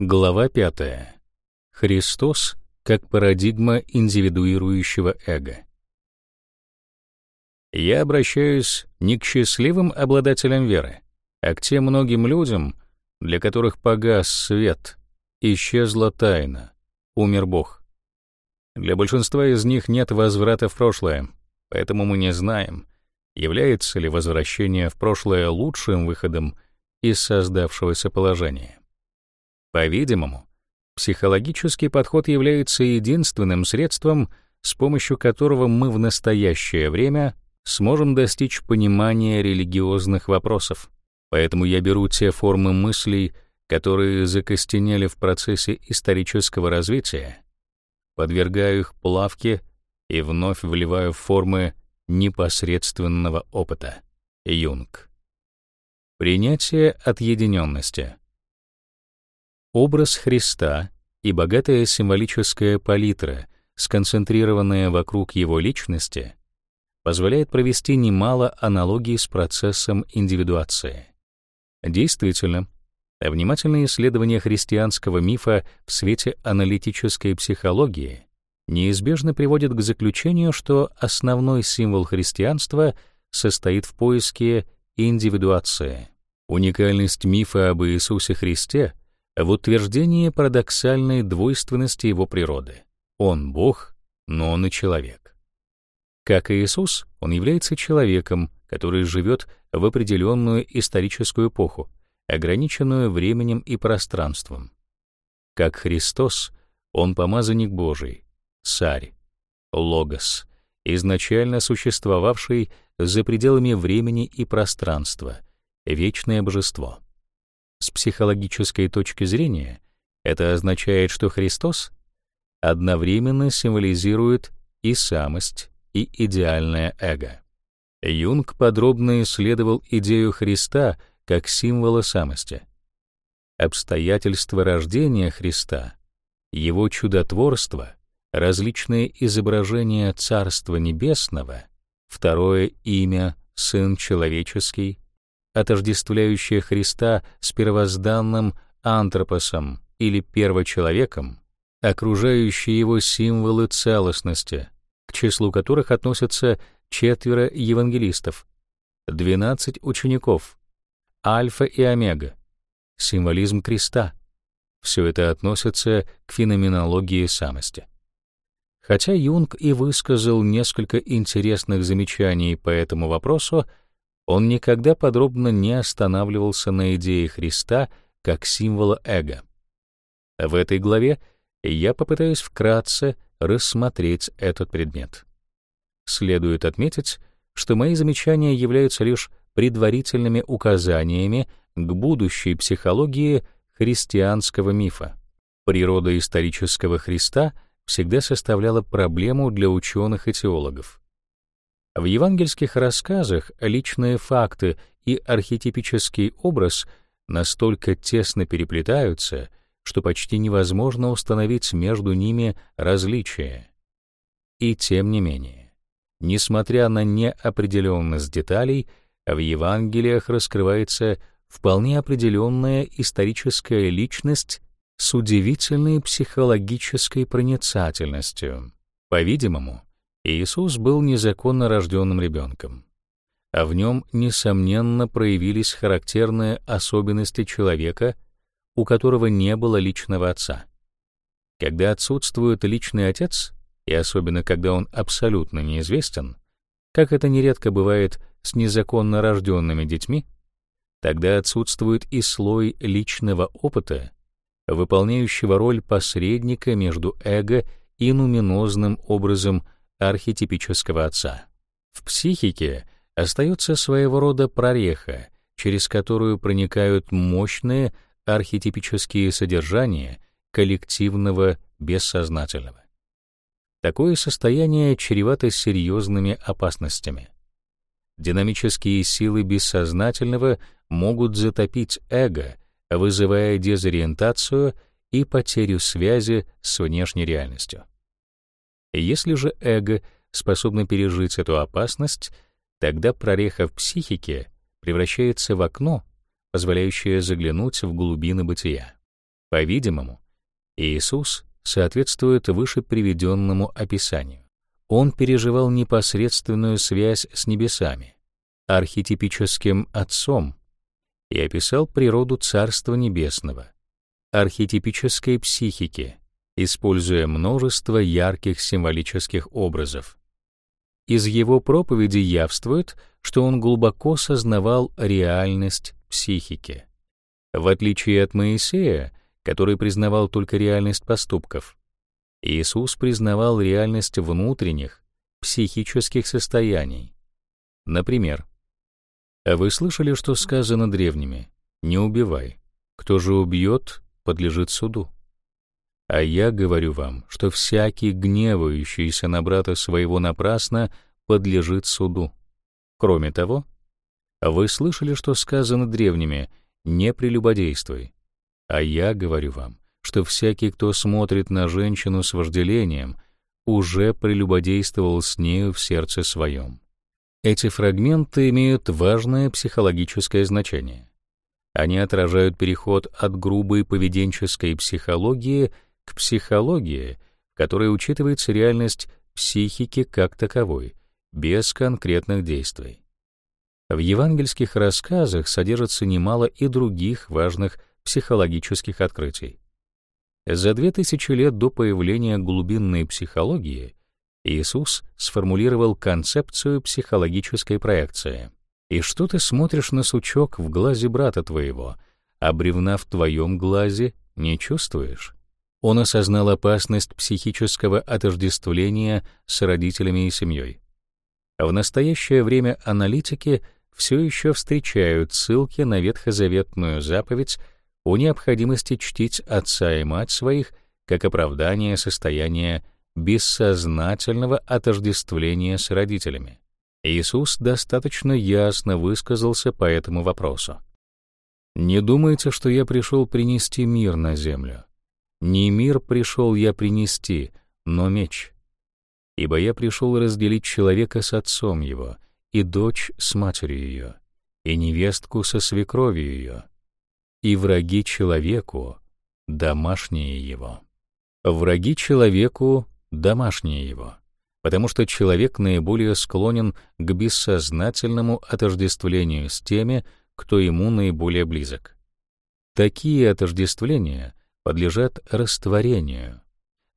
Глава 5. Христос как парадигма индивидуирующего эго. Я обращаюсь не к счастливым обладателям веры, а к тем многим людям, для которых погас свет, исчезла тайна, умер Бог. Для большинства из них нет возврата в прошлое, поэтому мы не знаем, является ли возвращение в прошлое лучшим выходом из создавшегося положения. По-видимому, психологический подход является единственным средством, с помощью которого мы в настоящее время сможем достичь понимания религиозных вопросов. Поэтому я беру те формы мыслей, которые закостенели в процессе исторического развития, подвергаю их плавке и вновь вливаю в формы непосредственного опыта. Юнг. Принятие отъединенности. Образ Христа и богатая символическая палитра, сконцентрированная вокруг его личности, позволяет провести немало аналогий с процессом индивидуации. Действительно, внимательное исследование христианского мифа в свете аналитической психологии неизбежно приводит к заключению, что основной символ христианства состоит в поиске индивидуации. Уникальность мифа об Иисусе Христе в утверждении парадоксальной двойственности его природы. Он Бог, но он и человек. Как и Иисус, он является человеком, который живет в определенную историческую эпоху, ограниченную временем и пространством. Как Христос, он помазанник Божий, царь, логос, изначально существовавший за пределами времени и пространства, вечное божество. С психологической точки зрения это означает, что Христос одновременно символизирует и самость, и идеальное эго. Юнг подробно исследовал идею Христа как символа самости. Обстоятельства рождения Христа, его чудотворство, различные изображения Царства Небесного, второе имя Сын Человеческий, отождествляющее Христа с первозданным антропосом или первочеловеком, окружающие его символы целостности, к числу которых относятся четверо евангелистов, 12 учеников, альфа и омега, символизм креста. Все это относится к феноменологии самости. Хотя Юнг и высказал несколько интересных замечаний по этому вопросу, он никогда подробно не останавливался на идее Христа как символа эго. В этой главе я попытаюсь вкратце рассмотреть этот предмет. Следует отметить, что мои замечания являются лишь предварительными указаниями к будущей психологии христианского мифа. Природа исторического Христа всегда составляла проблему для ученых и теологов. В евангельских рассказах личные факты и архетипический образ настолько тесно переплетаются, что почти невозможно установить между ними различия. И тем не менее, несмотря на неопределенность деталей, в Евангелиях раскрывается вполне определенная историческая личность с удивительной психологической проницательностью. По-видимому, Иисус был незаконно рожденным ребенком, а в нем, несомненно, проявились характерные особенности человека, у которого не было личного отца. Когда отсутствует личный отец, и особенно когда он абсолютно неизвестен, как это нередко бывает с незаконно рожденными детьми, тогда отсутствует и слой личного опыта, выполняющего роль посредника между эго и нуминозным образом архетипического отца. В психике остается своего рода прореха, через которую проникают мощные архетипические содержания коллективного бессознательного. Такое состояние чревато серьезными опасностями. Динамические силы бессознательного могут затопить эго, вызывая дезориентацию и потерю связи с внешней реальностью. Если же эго способно пережить эту опасность, тогда прореха в психике превращается в окно, позволяющее заглянуть в глубины бытия. По-видимому, Иисус соответствует выше приведенному описанию. Он переживал непосредственную связь с небесами, архетипическим Отцом, и описал природу Царства Небесного, архетипической психики, используя множество ярких символических образов. Из его проповеди явствует, что он глубоко сознавал реальность психики. В отличие от Моисея, который признавал только реальность поступков, Иисус признавал реальность внутренних, психических состояний. Например, вы слышали, что сказано древними «Не убивай. Кто же убьет, подлежит суду». А я говорю вам, что всякий гневающийся на брата своего напрасно подлежит суду. Кроме того, вы слышали, что сказано древними «Не прелюбодействуй». А я говорю вам, что всякий, кто смотрит на женщину с вожделением, уже прелюбодействовал с нею в сердце своем. Эти фрагменты имеют важное психологическое значение. Они отражают переход от грубой поведенческой психологии к психологии, в которой учитывается реальность психики как таковой, без конкретных действий. В евангельских рассказах содержится немало и других важных психологических открытий. За две тысячи лет до появления глубинной психологии Иисус сформулировал концепцию психологической проекции. «И что ты смотришь на сучок в глазе брата твоего, а бревна в твоем глазе не чувствуешь?» Он осознал опасность психического отождествления с родителями и семьей. В настоящее время аналитики все еще встречают ссылки на ветхозаветную заповедь о необходимости чтить отца и мать своих как оправдание состояния бессознательного отождествления с родителями. Иисус достаточно ясно высказался по этому вопросу. «Не думайте, что я пришел принести мир на землю. Не мир пришел я принести, но меч. Ибо я пришел разделить человека с отцом его, и дочь с матерью ее, и невестку со свекровью ее, и враги человеку, домашние его. Враги человеку, домашние его, потому что человек наиболее склонен к бессознательному отождествлению с теми, кто ему наиболее близок. Такие отождествления подлежат растворению,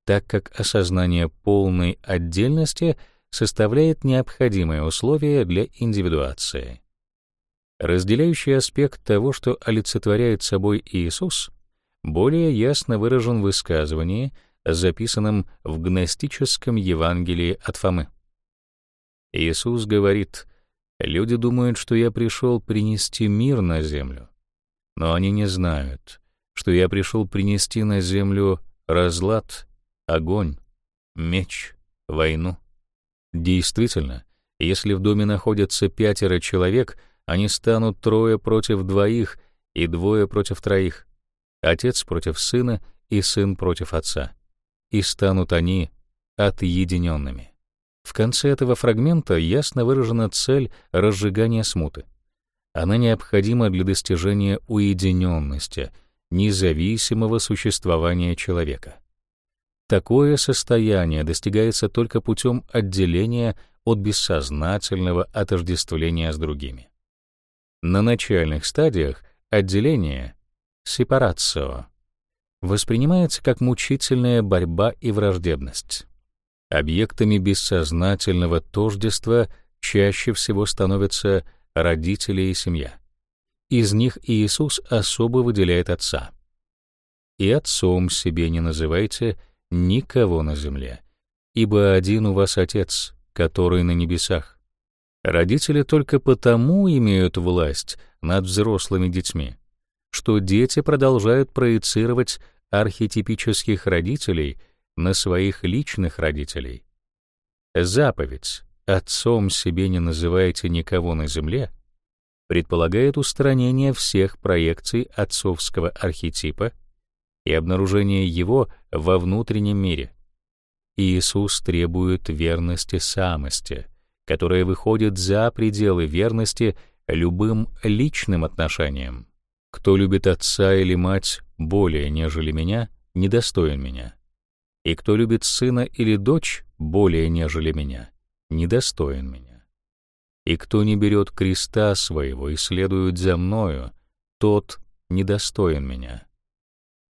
так как осознание полной отдельности составляет необходимое условие для индивидуации. Разделяющий аспект того, что олицетворяет собой Иисус, более ясно выражен в высказывании, записанном в гностическом Евангелии от Фомы. Иисус говорит, «Люди думают, что я пришел принести мир на землю, но они не знают, что я пришел принести на землю разлад, огонь, меч, войну. Действительно, если в доме находятся пятеро человек, они станут трое против двоих и двое против троих, отец против сына и сын против отца, и станут они отъединенными. В конце этого фрагмента ясно выражена цель разжигания смуты. Она необходима для достижения уединенности — независимого существования человека. Такое состояние достигается только путем отделения от бессознательного отождествления с другими. На начальных стадиях отделение, сепарацио, воспринимается как мучительная борьба и враждебность. Объектами бессознательного тождества чаще всего становятся родители и семья. Из них Иисус особо выделяет Отца. «И Отцом себе не называйте никого на земле, ибо один у вас Отец, который на небесах». Родители только потому имеют власть над взрослыми детьми, что дети продолжают проецировать архетипических родителей на своих личных родителей. Заповедь «Отцом себе не называйте никого на земле» предполагает устранение всех проекций отцовского архетипа и обнаружение его во внутреннем мире. Иисус требует верности самости, которая выходит за пределы верности любым личным отношениям. Кто любит отца или мать более, нежели меня, недостоин меня. И кто любит сына или дочь более, нежели меня, недостоин меня. И кто не берет креста своего и следует за мною, тот недостоин меня.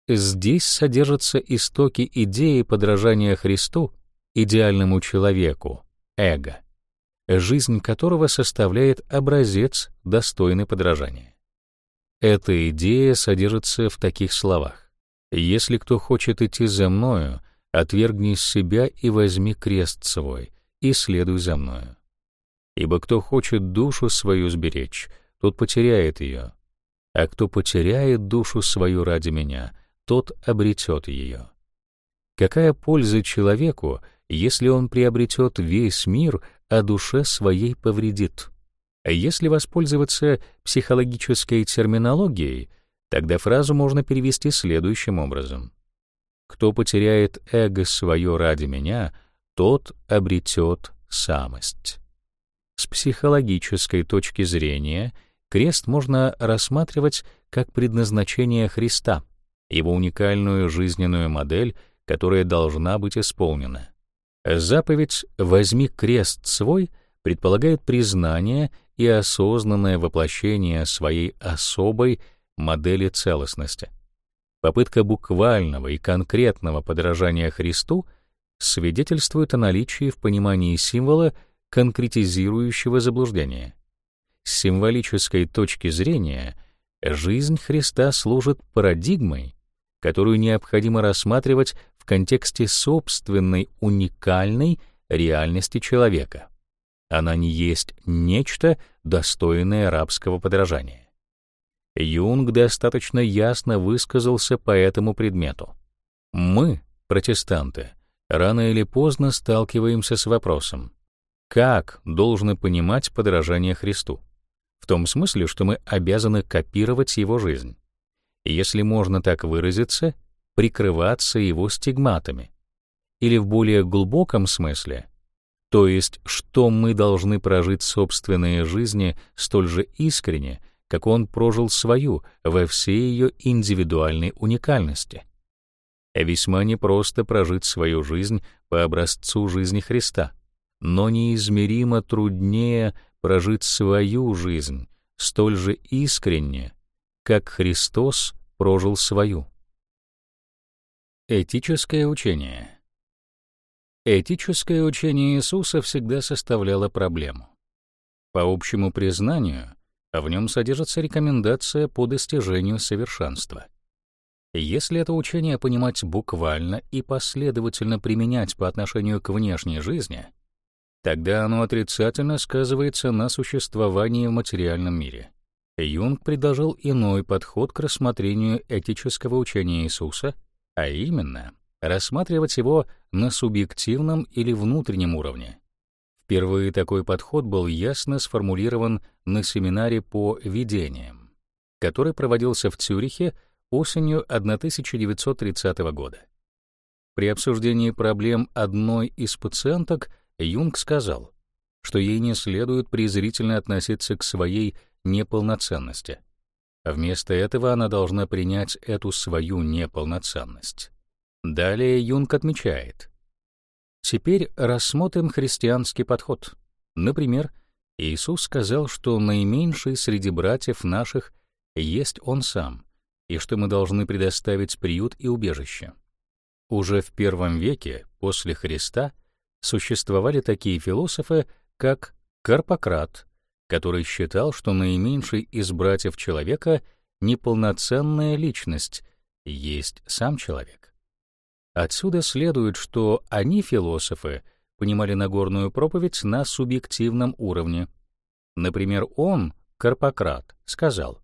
Здесь содержатся истоки идеи подражания Христу, идеальному человеку, эго, жизнь которого составляет образец, достойный подражания. Эта идея содержится в таких словах. «Если кто хочет идти за мною, отвергни себя и возьми крест свой, и следуй за мною. Ибо кто хочет душу свою сберечь, тот потеряет ее, а кто потеряет душу свою ради меня — тот обретет ее. Какая польза человеку, если он приобретет весь мир, а душе своей повредит? Если воспользоваться психологической терминологией, тогда фразу можно перевести следующим образом. «Кто потеряет эго свое ради меня, тот обретет самость». С психологической точки зрения крест можно рассматривать как предназначение Христа — его уникальную жизненную модель, которая должна быть исполнена. Заповедь «возьми крест свой» предполагает признание и осознанное воплощение своей особой модели целостности. Попытка буквального и конкретного подражания Христу свидетельствует о наличии в понимании символа конкретизирующего заблуждения. С символической точки зрения жизнь Христа служит парадигмой, которую необходимо рассматривать в контексте собственной уникальной реальности человека. Она не есть нечто, достойное рабского подражания. Юнг достаточно ясно высказался по этому предмету. Мы, протестанты, рано или поздно сталкиваемся с вопросом, как должны понимать подражание Христу? В том смысле, что мы обязаны копировать его жизнь если можно так выразиться, прикрываться его стигматами. Или в более глубоком смысле, то есть, что мы должны прожить собственные жизни столь же искренне, как он прожил свою во всей ее индивидуальной уникальности. Весьма непросто прожить свою жизнь по образцу жизни Христа, но неизмеримо труднее прожить свою жизнь столь же искренне, как Христос прожил свою. Этическое учение Этическое учение Иисуса всегда составляло проблему. По общему признанию, в нем содержится рекомендация по достижению совершенства. Если это учение понимать буквально и последовательно применять по отношению к внешней жизни, тогда оно отрицательно сказывается на существовании в материальном мире. Юнг предложил иной подход к рассмотрению этического учения Иисуса, а именно рассматривать его на субъективном или внутреннем уровне. Впервые такой подход был ясно сформулирован на семинаре по видениям, который проводился в Цюрихе осенью 1930 года. При обсуждении проблем одной из пациенток Юнг сказал, что ей не следует презрительно относиться к своей неполноценности. Вместо этого она должна принять эту свою неполноценность. Далее Юнг отмечает. Теперь рассмотрим христианский подход. Например, Иисус сказал, что наименьший среди братьев наших есть Он сам, и что мы должны предоставить приют и убежище. Уже в первом веке после Христа существовали такие философы, как Карпократ, который считал, что наименьший из братьев человека — неполноценная личность, есть сам человек. Отсюда следует, что они, философы, понимали Нагорную проповедь на субъективном уровне. Например, он, Карпократ, сказал,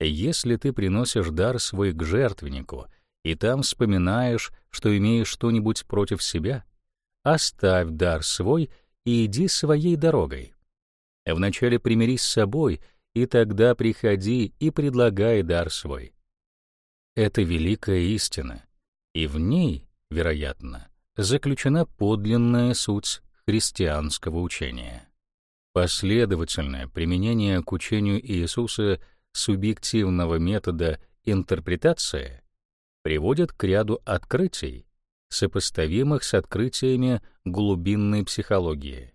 «Если ты приносишь дар свой к жертвеннику, и там вспоминаешь, что имеешь что-нибудь против себя, оставь дар свой и иди своей дорогой. Вначале примирись с собой, и тогда приходи и предлагай дар свой. Это великая истина, и в ней, вероятно, заключена подлинная суть христианского учения. Последовательное применение к учению Иисуса субъективного метода интерпретации приводит к ряду открытий, сопоставимых с открытиями глубинной психологии.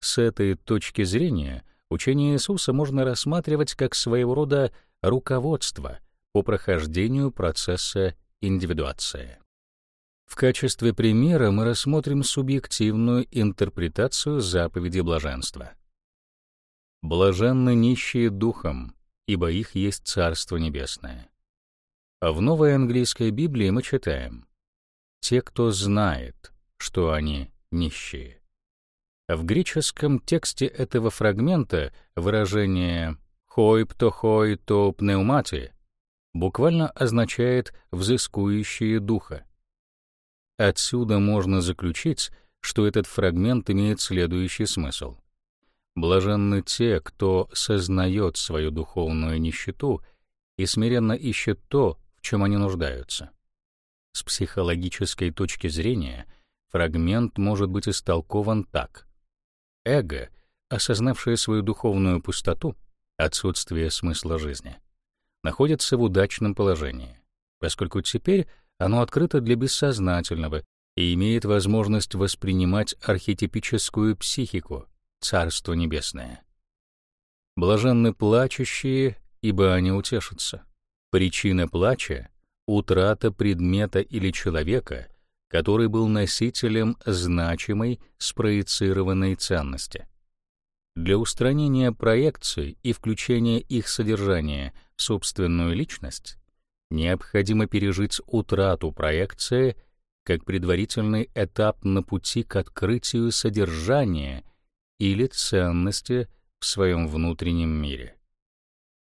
С этой точки зрения учение Иисуса можно рассматривать как своего рода руководство по прохождению процесса индивидуации. В качестве примера мы рассмотрим субъективную интерпретацию заповеди блаженства. «Блаженны нищие духом, ибо их есть Царство Небесное». А в новой английской Библии мы читаем «Те, кто знает, что они нищие». В греческом тексте этого фрагмента выражение «хой птохой то пнеумати» буквально означает «взыскующие духа». Отсюда можно заключить, что этот фрагмент имеет следующий смысл. Блаженны те, кто сознает свою духовную нищету и смиренно ищет то, в чем они нуждаются. С психологической точки зрения фрагмент может быть истолкован так. Эго, осознавшее свою духовную пустоту, отсутствие смысла жизни, находится в удачном положении, поскольку теперь оно открыто для бессознательного и имеет возможность воспринимать архетипическую психику, Царство Небесное. Блаженны плачущие, ибо они утешатся. Причина плача — утрата предмета или человека — который был носителем значимой спроецированной ценности. Для устранения проекций и включения их содержания в собственную личность необходимо пережить утрату проекции как предварительный этап на пути к открытию содержания или ценности в своем внутреннем мире.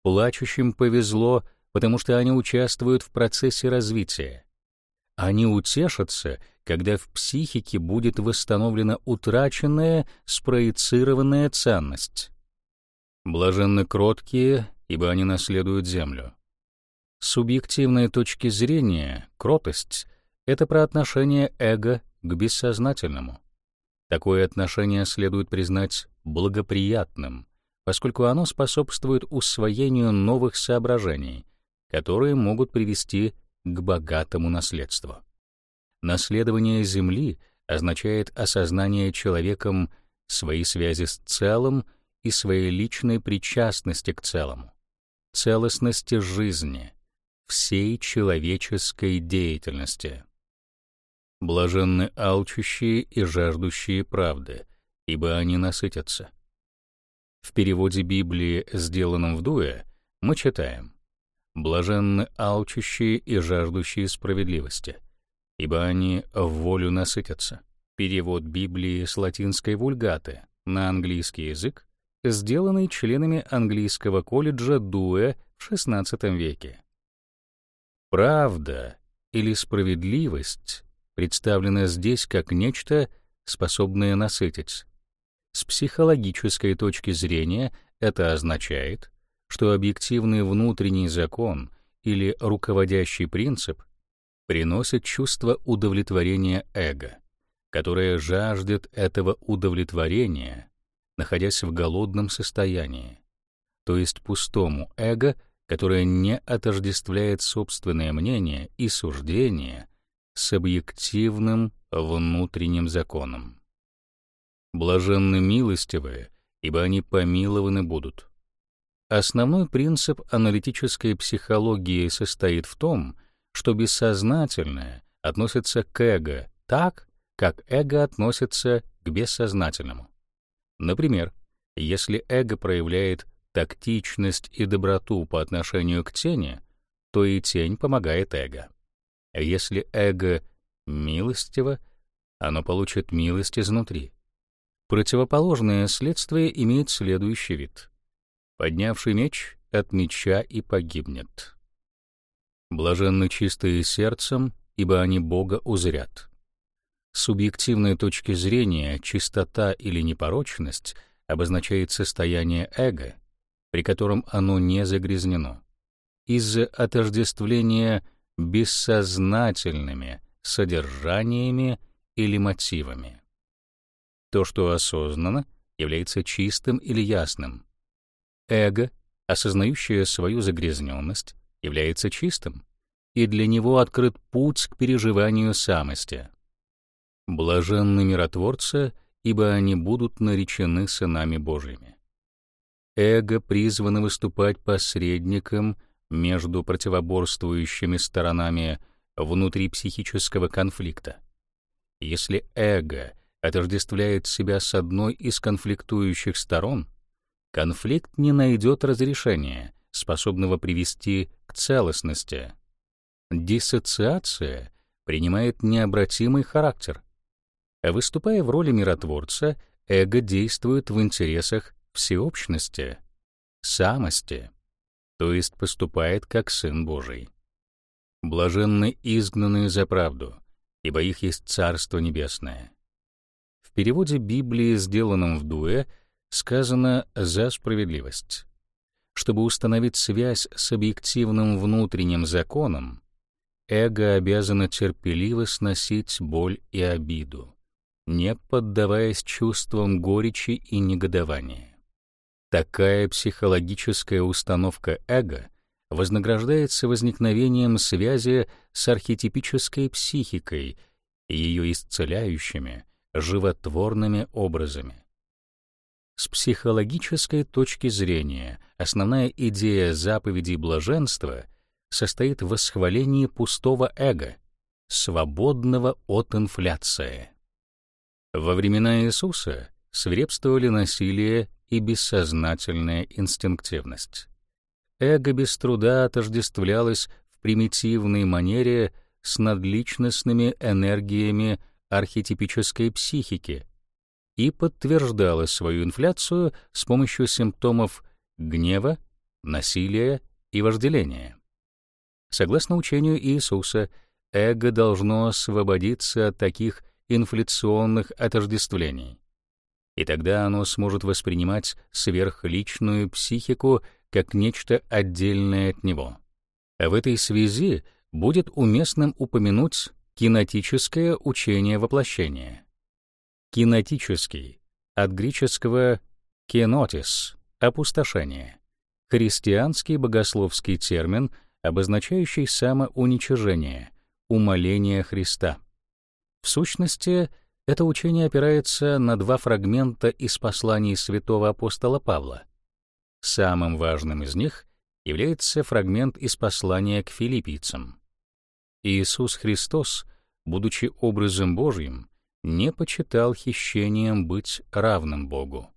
Плачущим повезло, потому что они участвуют в процессе развития, они утешатся, когда в психике будет восстановлена утраченная, спроецированная ценность. Блаженны кроткие, ибо они наследуют землю. С субъективной точки зрения, кротость — это про отношение эго к бессознательному. Такое отношение следует признать благоприятным, поскольку оно способствует усвоению новых соображений, которые могут привести к богатому наследству. Наследование Земли означает осознание человеком своей связи с целым и своей личной причастности к целому, целостности жизни, всей человеческой деятельности. Блаженны алчущие и жаждущие правды, ибо они насытятся. В переводе Библии, сделанном в Дуэ, мы читаем Блаженны алчущие и жаждущие справедливости, ибо они в волю насытятся. Перевод Библии с латинской вульгаты на английский язык, сделанный членами английского колледжа Дуэ в XVI веке. Правда или справедливость представлена здесь как нечто, способное насытить. С психологической точки зрения это означает, что объективный внутренний закон или руководящий принцип приносит чувство удовлетворения эго, которое жаждет этого удовлетворения, находясь в голодном состоянии, то есть пустому эго, которое не отождествляет собственное мнение и суждение с объективным внутренним законом. Блаженны милостивые, ибо они помилованы будут. Основной принцип аналитической психологии состоит в том, что бессознательное относится к эго так, как эго относится к бессознательному. Например, если эго проявляет тактичность и доброту по отношению к тени, то и тень помогает эго. Если эго милостиво, оно получит милость изнутри. Противоположное следствие имеет следующий вид — Поднявший меч от меча и погибнет. Блаженны чистые сердцем, ибо они Бога узрят. С субъективной точки зрения чистота или непорочность обозначает состояние эго, при котором оно не загрязнено, из-за отождествления бессознательными содержаниями или мотивами. То, что осознанно, является чистым или ясным, Эго осознающее свою загрязненность, является чистым, и для него открыт путь к переживанию самости. Блаженны миротворцы, ибо они будут наречены сынами Божьими. Эго призвано выступать посредником между противоборствующими сторонами внутри психического конфликта. Если эго отождествляет себя с одной из конфликтующих сторон, конфликт не найдет разрешения, способного привести к целостности. Диссоциация принимает необратимый характер. Выступая в роли миротворца, эго действует в интересах всеобщности, самости, то есть поступает как Сын Божий. Блаженны изгнанные за правду, ибо их есть Царство Небесное. В переводе Библии, сделанном в Дуэ, сказано «за справедливость». Чтобы установить связь с объективным внутренним законом, эго обязано терпеливо сносить боль и обиду, не поддаваясь чувствам горечи и негодования. Такая психологическая установка эго вознаграждается возникновением связи с архетипической психикой и ее исцеляющими, животворными образами. С психологической точки зрения основная идея заповедей блаженства состоит в восхвалении пустого эго, свободного от инфляции. Во времена Иисуса свирепствовали насилие и бессознательная инстинктивность. Эго без труда отождествлялось в примитивной манере с надличностными энергиями архетипической психики и подтверждало свою инфляцию с помощью симптомов гнева, насилия и вожделения. Согласно учению Иисуса, эго должно освободиться от таких инфляционных отождествлений и тогда оно сможет воспринимать сверхличную психику как нечто отдельное от него. А в этой связи будет уместным упомянуть кинетическое учение воплощения. Кинетический от греческого «кенотис» — опустошение. Христианский богословский термин, обозначающий самоуничижение, умоление Христа. В сущности, это учение опирается на два фрагмента из посланий святого апостола Павла. Самым важным из них является фрагмент из послания к филиппийцам. Иисус Христос, будучи образом Божьим, не почитал хищением быть равным Богу,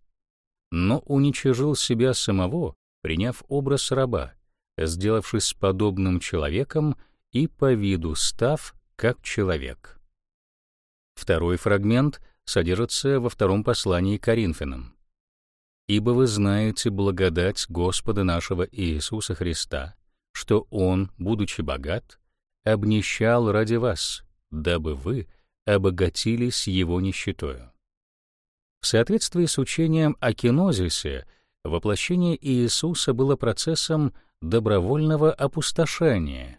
но уничижил себя самого, приняв образ раба, сделавшись подобным человеком и по виду став как человек. Второй фрагмент содержится во втором послании Коринфянам. «Ибо вы знаете благодать Господа нашего Иисуса Христа, что Он, будучи богат, обнищал ради вас, дабы вы обогатились Его нищетою». В соответствии с учением о кинозисе, воплощение Иисуса было процессом добровольного опустошения,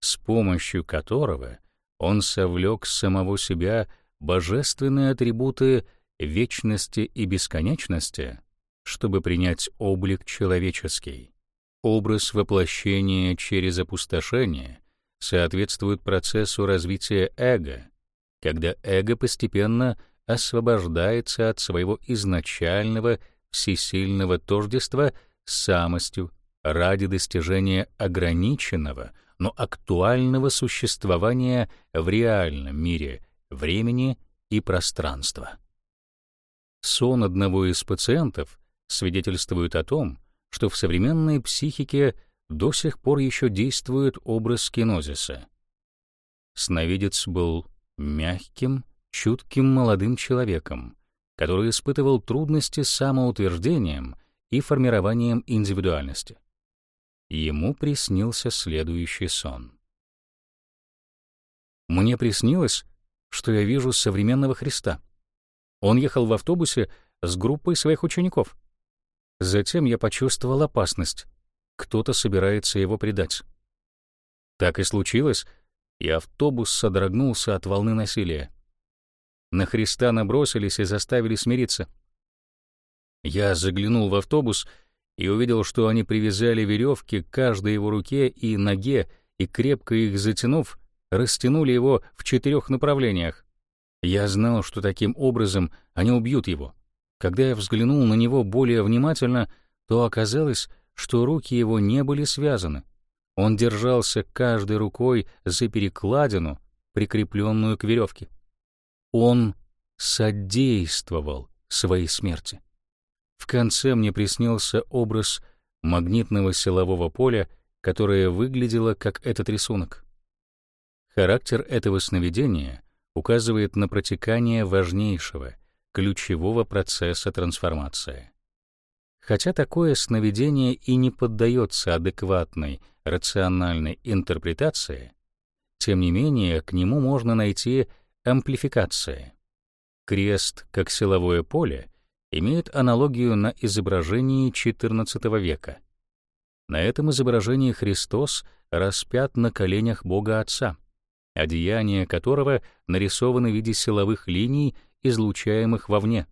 с помощью которого он совлек с самого себя божественные атрибуты вечности и бесконечности, чтобы принять облик человеческий. Образ воплощения через опустошение соответствует процессу развития эго, когда эго постепенно освобождается от своего изначального всесильного тождества с самостью ради достижения ограниченного — но актуального существования в реальном мире времени и пространства. Сон одного из пациентов свидетельствует о том, что в современной психике до сих пор еще действует образ кинозиса. Сновидец был мягким, чутким молодым человеком, который испытывал трудности с самоутверждением и формированием индивидуальности ему приснился следующий сон. Мне приснилось, что я вижу современного Христа. Он ехал в автобусе с группой своих учеников. Затем я почувствовал опасность. Кто-то собирается его предать. Так и случилось, и автобус содрогнулся от волны насилия. На Христа набросились и заставили смириться. Я заглянул в автобус и увидел, что они привязали веревки к каждой его руке и ноге, и, крепко их затянув, растянули его в четырех направлениях. Я знал, что таким образом они убьют его. Когда я взглянул на него более внимательно, то оказалось, что руки его не были связаны. Он держался каждой рукой за перекладину, прикрепленную к веревке. Он содействовал своей смерти. В конце мне приснился образ магнитного силового поля, которое выглядело как этот рисунок. Характер этого сновидения указывает на протекание важнейшего, ключевого процесса трансформации. Хотя такое сновидение и не поддается адекватной, рациональной интерпретации, тем не менее к нему можно найти амплификации. Крест, как силовое поле, имеет аналогию на изображении XIV века. На этом изображении Христос распят на коленях Бога Отца, одеяния которого нарисованы в виде силовых линий, излучаемых вовне.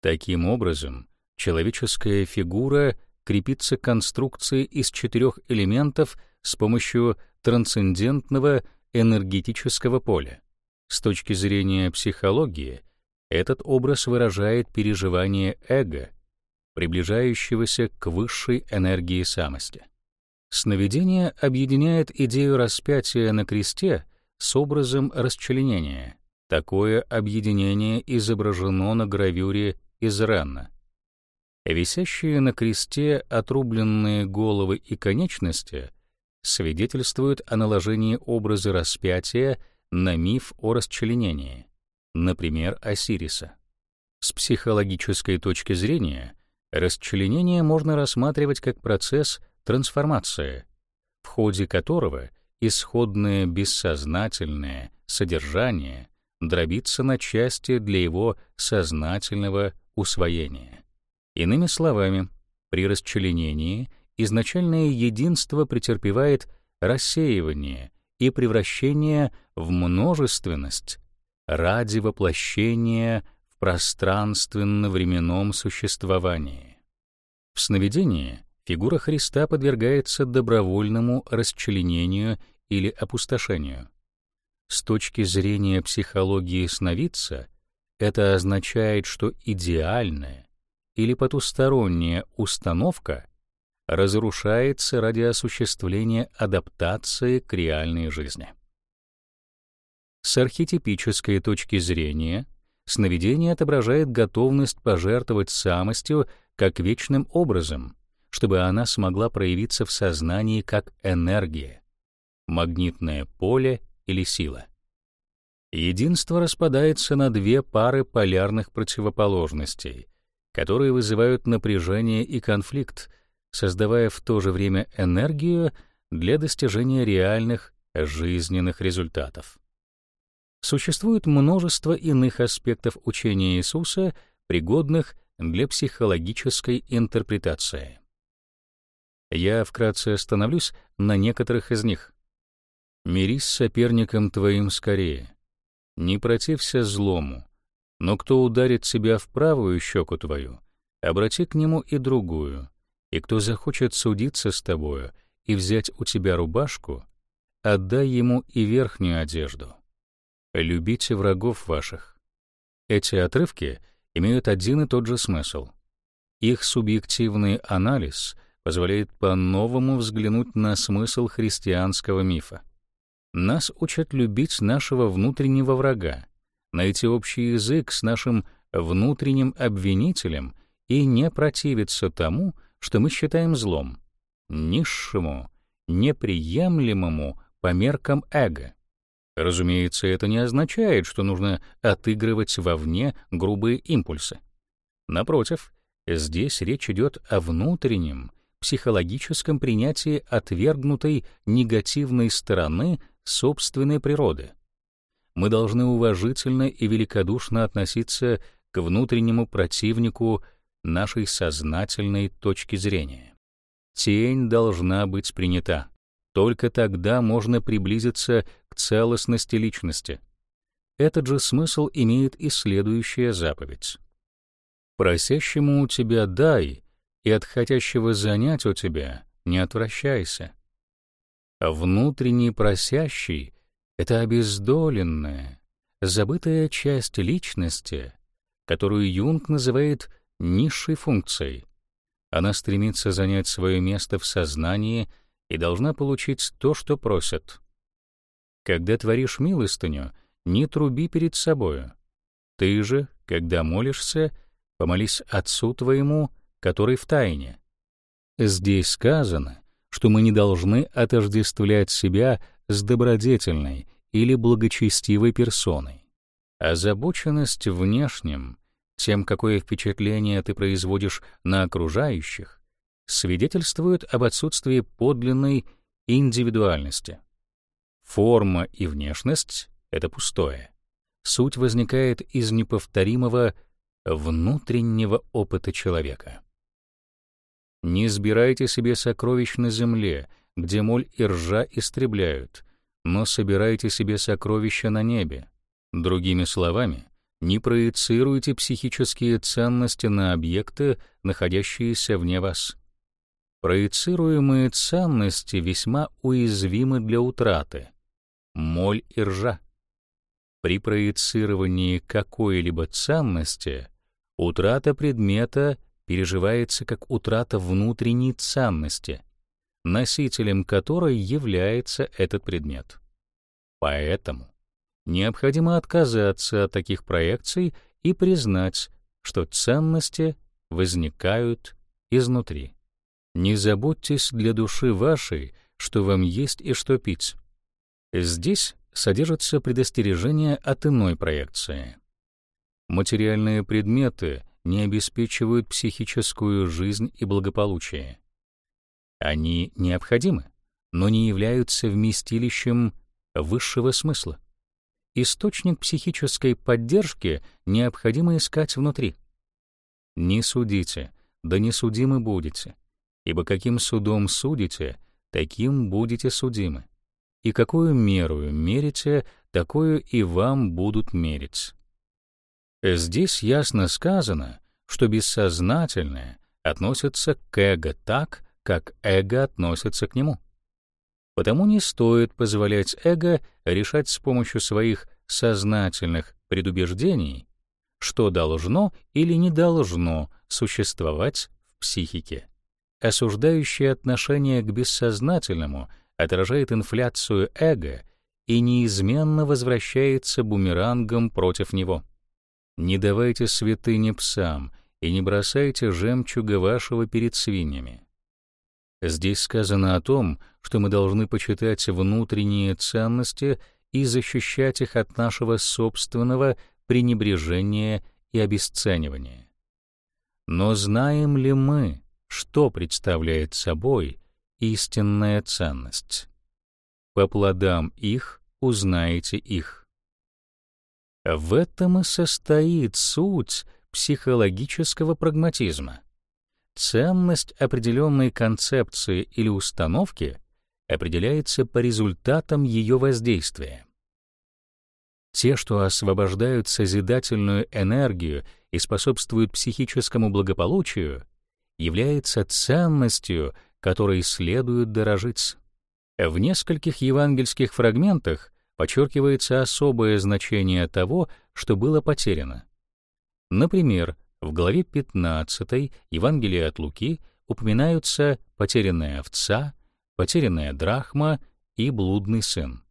Таким образом, человеческая фигура крепится конструкции из четырех элементов с помощью трансцендентного энергетического поля. С точки зрения психологии, этот образ выражает переживание эго, приближающегося к высшей энергии самости. Сновидение объединяет идею распятия на кресте с образом расчленения. Такое объединение изображено на гравюре из Ренна. Висящие на кресте отрубленные головы и конечности свидетельствуют о наложении образа распятия на миф о расчленении, например, Осириса. С психологической точки зрения расчленение можно рассматривать как процесс трансформации, в ходе которого исходное бессознательное содержание дробится на части для его сознательного усвоения. Иными словами, при расчленении изначальное единство претерпевает рассеивание и превращение в множественность ради воплощения в пространственно-временном существовании. В сновидении фигура Христа подвергается добровольному расчленению или опустошению. С точки зрения психологии сновидца, это означает, что идеальная или потусторонняя установка разрушается ради осуществления адаптации к реальной жизни. С архетипической точки зрения сновидение отображает готовность пожертвовать самостью как вечным образом, чтобы она смогла проявиться в сознании как энергия, магнитное поле или сила. Единство распадается на две пары полярных противоположностей, которые вызывают напряжение и конфликт, создавая в то же время энергию для достижения реальных жизненных результатов. Существует множество иных аспектов учения Иисуса, пригодных для психологической интерпретации. Я вкратце остановлюсь на некоторых из них. «Мирись с соперником твоим скорее. Не протився злому, но кто ударит тебя в правую щеку твою, обрати к нему и другую, и кто захочет судиться с тобою и взять у тебя рубашку, отдай ему и верхнюю одежду. Любите врагов ваших. Эти отрывки имеют один и тот же смысл. Их субъективный анализ позволяет по-новому взглянуть на смысл христианского мифа. Нас учат любить нашего внутреннего врага, найти общий язык с нашим внутренним обвинителем и не противиться тому, что мы считаем злом, низшему, неприемлемому по меркам эго. Разумеется, это не означает, что нужно отыгрывать вовне грубые импульсы. Напротив, здесь речь идет о внутреннем, психологическом принятии отвергнутой негативной стороны собственной природы. Мы должны уважительно и великодушно относиться к внутреннему противнику нашей сознательной точки зрения. Тень должна быть принята. Только тогда можно приблизиться к целостности личности. Этот же смысл имеет и следующая заповедь. «Просящему у тебя дай, и от хотящего занять у тебя не отвращайся. Внутренний просящий — это обездоленная, забытая часть личности, которую Юнг называет низшей функцией. Она стремится занять свое место в сознании и должна получить то, что просят. Когда творишь милостыню, не труби перед собою. Ты же, когда молишься, помолись Отцу твоему, который в тайне. Здесь сказано, что мы не должны отождествлять себя с добродетельной или благочестивой персоной. Озабоченность внешним, тем, какое впечатление ты производишь на окружающих, свидетельствует об отсутствии подлинной индивидуальности. Форма и внешность — это пустое. Суть возникает из неповторимого внутреннего опыта человека. Не сбирайте себе сокровищ на земле, где моль и ржа истребляют, но собирайте себе сокровища на небе. Другими словами, не проецируйте психические ценности на объекты, находящиеся вне вас. Проецируемые ценности весьма уязвимы для утраты. Моль и ржа. При проецировании какой-либо ценности утрата предмета переживается как утрата внутренней ценности, носителем которой является этот предмет. Поэтому необходимо отказаться от таких проекций и признать, что ценности возникают изнутри. Не заботьтесь для души вашей, что вам есть и что пить. Здесь содержится предостережение от иной проекции. Материальные предметы не обеспечивают психическую жизнь и благополучие. Они необходимы, но не являются вместилищем высшего смысла. Источник психической поддержки необходимо искать внутри. Не судите, да не судимы будете, ибо каким судом судите, таким будете судимы. И какую меру мерите, такую и вам будут мерить. Здесь ясно сказано, что бессознательное относится к эго так, как эго относится к нему. Потому не стоит позволять эго решать с помощью своих сознательных предубеждений, что должно или не должно существовать в психике. Осуждающее отношение к бессознательному отражает инфляцию эго и неизменно возвращается бумерангом против него. Не давайте святыни псам и не бросайте жемчуга вашего перед свиньями. Здесь сказано о том, что мы должны почитать внутренние ценности и защищать их от нашего собственного пренебрежения и обесценивания. Но знаем ли мы, что представляет собой истинная ценность? По плодам их узнаете их. В этом и состоит суть психологического прагматизма. Ценность определенной концепции или установки определяется по результатам ее воздействия. Те, что освобождают созидательную энергию и способствуют психическому благополучию, являются ценностью, которой следует дорожить. В нескольких евангельских фрагментах подчеркивается особое значение того, что было потеряно. Например, в главе 15 Евангелия от Луки упоминаются потерянная овца, потерянная драхма и блудный сын.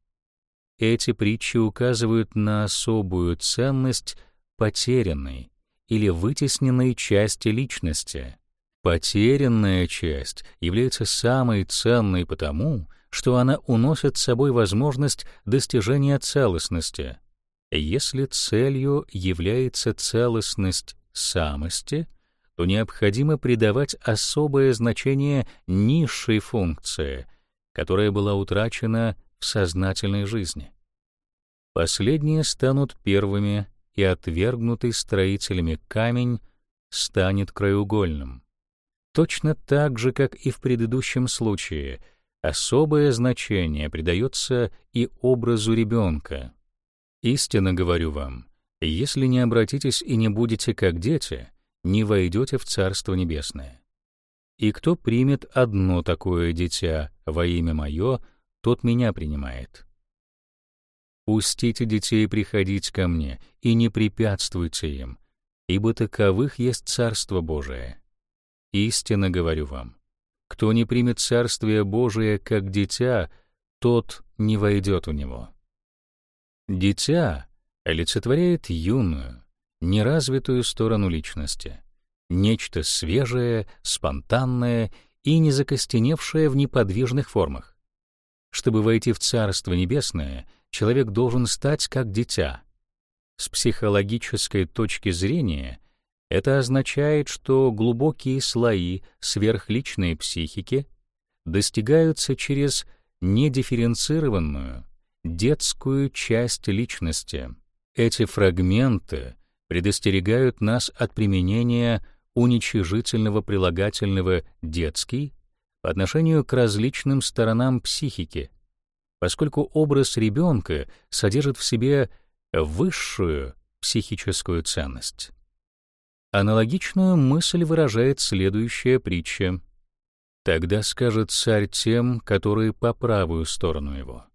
Эти притчи указывают на особую ценность потерянной или вытесненной части личности. Потерянная часть является самой ценной потому, что она уносит с собой возможность достижения целостности. Если целью является целостность самости, то необходимо придавать особое значение низшей функции, которая была утрачена в сознательной жизни. Последние станут первыми, и отвергнутый строителями камень станет краеугольным. Точно так же, как и в предыдущем случае — особое значение придается и образу ребенка. Истинно говорю вам, если не обратитесь и не будете как дети, не войдете в Царство Небесное. И кто примет одно такое дитя во имя мое, тот меня принимает. Пустите детей приходить ко мне, и не препятствуйте им, ибо таковых есть Царство Божие. Истинно говорю вам, кто не примет Царствие Божие как дитя, тот не войдет в него. Дитя олицетворяет юную, неразвитую сторону личности, нечто свежее, спонтанное и не закостеневшее в неподвижных формах. Чтобы войти в Царство Небесное, человек должен стать как дитя. С психологической точки зрения это означает, что глубокие слои сверхличной психики достигаются через недифференцированную, детскую часть личности. Эти фрагменты предостерегают нас от применения уничижительного прилагательного «детский» по отношению к различным сторонам психики, поскольку образ ребенка содержит в себе высшую психическую ценность. Аналогичную мысль выражает следующая притча. «Тогда скажет царь тем, которые по правую сторону его,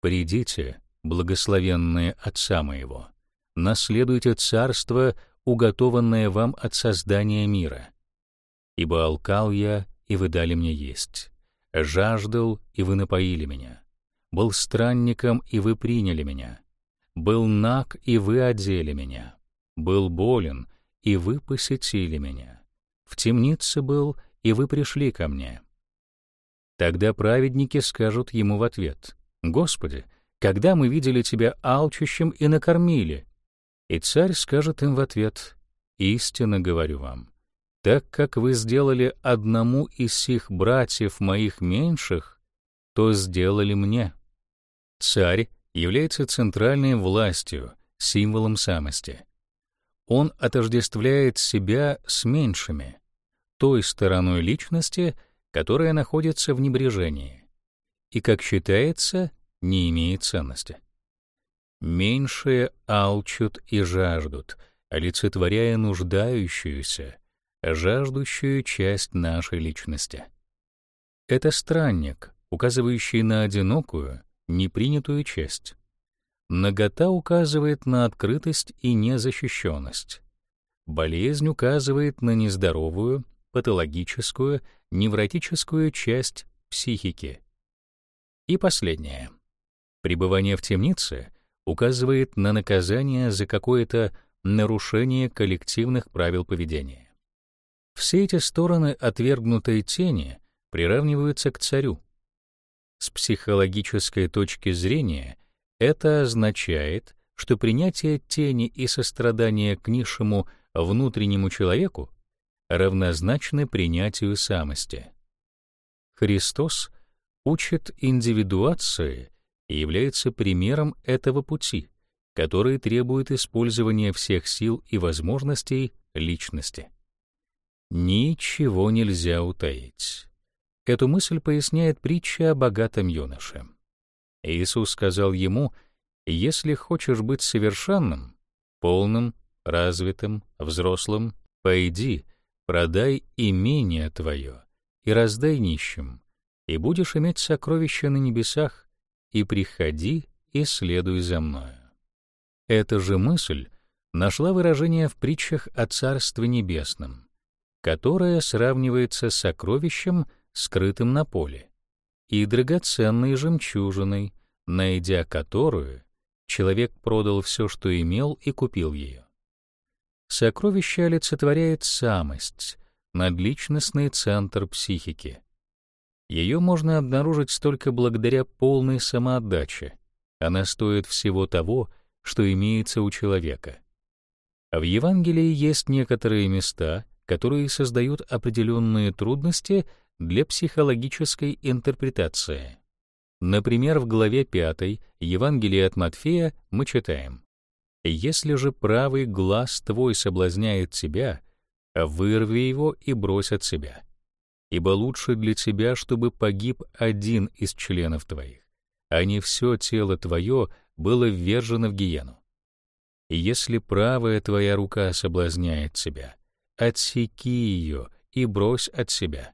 «Придите, благословенные отца моего, наследуйте царство, уготованное вам от создания мира. Ибо алкал я, и вы дали мне есть, жаждал, и вы напоили меня, был странником, и вы приняли меня, был наг, и вы одели меня, был болен, и вы посетили меня, в темнице был, и вы пришли ко мне». Тогда праведники скажут ему в ответ, «Господи, когда мы видели тебя алчущим и накормили?» И царь скажет им в ответ, «Истинно говорю вам, так как вы сделали одному из сих братьев моих меньших, то сделали мне». Царь является центральной властью, символом самости. Он отождествляет себя с меньшими, той стороной личности, которая находится в небрежении и, как считается, не имеет ценности. Меньшие алчут и жаждут, олицетворяя нуждающуюся, жаждущую часть нашей личности. Это странник, указывающий на одинокую, непринятую часть. Нагота указывает на открытость и незащищенность. Болезнь указывает на нездоровую, патологическую, невротическую часть психики. И последнее. Пребывание в темнице указывает на наказание за какое-то нарушение коллективных правил поведения. Все эти стороны отвергнутой тени приравниваются к царю. С психологической точки зрения это означает, что принятие тени и сострадание к низшему внутреннему человеку равнозначны принятию самости. Христос учит индивидуации и является примером этого пути, который требует использования всех сил и возможностей личности. Ничего нельзя утаить. Эту мысль поясняет притча о богатом юноше. Иисус сказал ему, «Если хочешь быть совершенным, полным, развитым, взрослым, пойди, продай имение твое и раздай нищим, и будешь иметь сокровища на небесах, и приходи и следуй за мною». Эта же мысль нашла выражение в притчах о Царстве Небесном, которое сравнивается с сокровищем, скрытым на поле, и драгоценной жемчужиной, найдя которую, человек продал все, что имел, и купил ее. Сокровище олицетворяет самость, надличностный центр психики. Ее можно обнаружить только благодаря полной самоотдаче. Она стоит всего того, что имеется у человека. В Евангелии есть некоторые места, которые создают определенные трудности для психологической интерпретации. Например, в главе 5 Евангелия от Матфея мы читаем «Если же правый глаз твой соблазняет тебя, вырви его и брось от себя» ибо лучше для тебя, чтобы погиб один из членов твоих, а не все тело твое было ввержено в гиену. И если правая твоя рука соблазняет тебя, отсеки ее и брось от себя.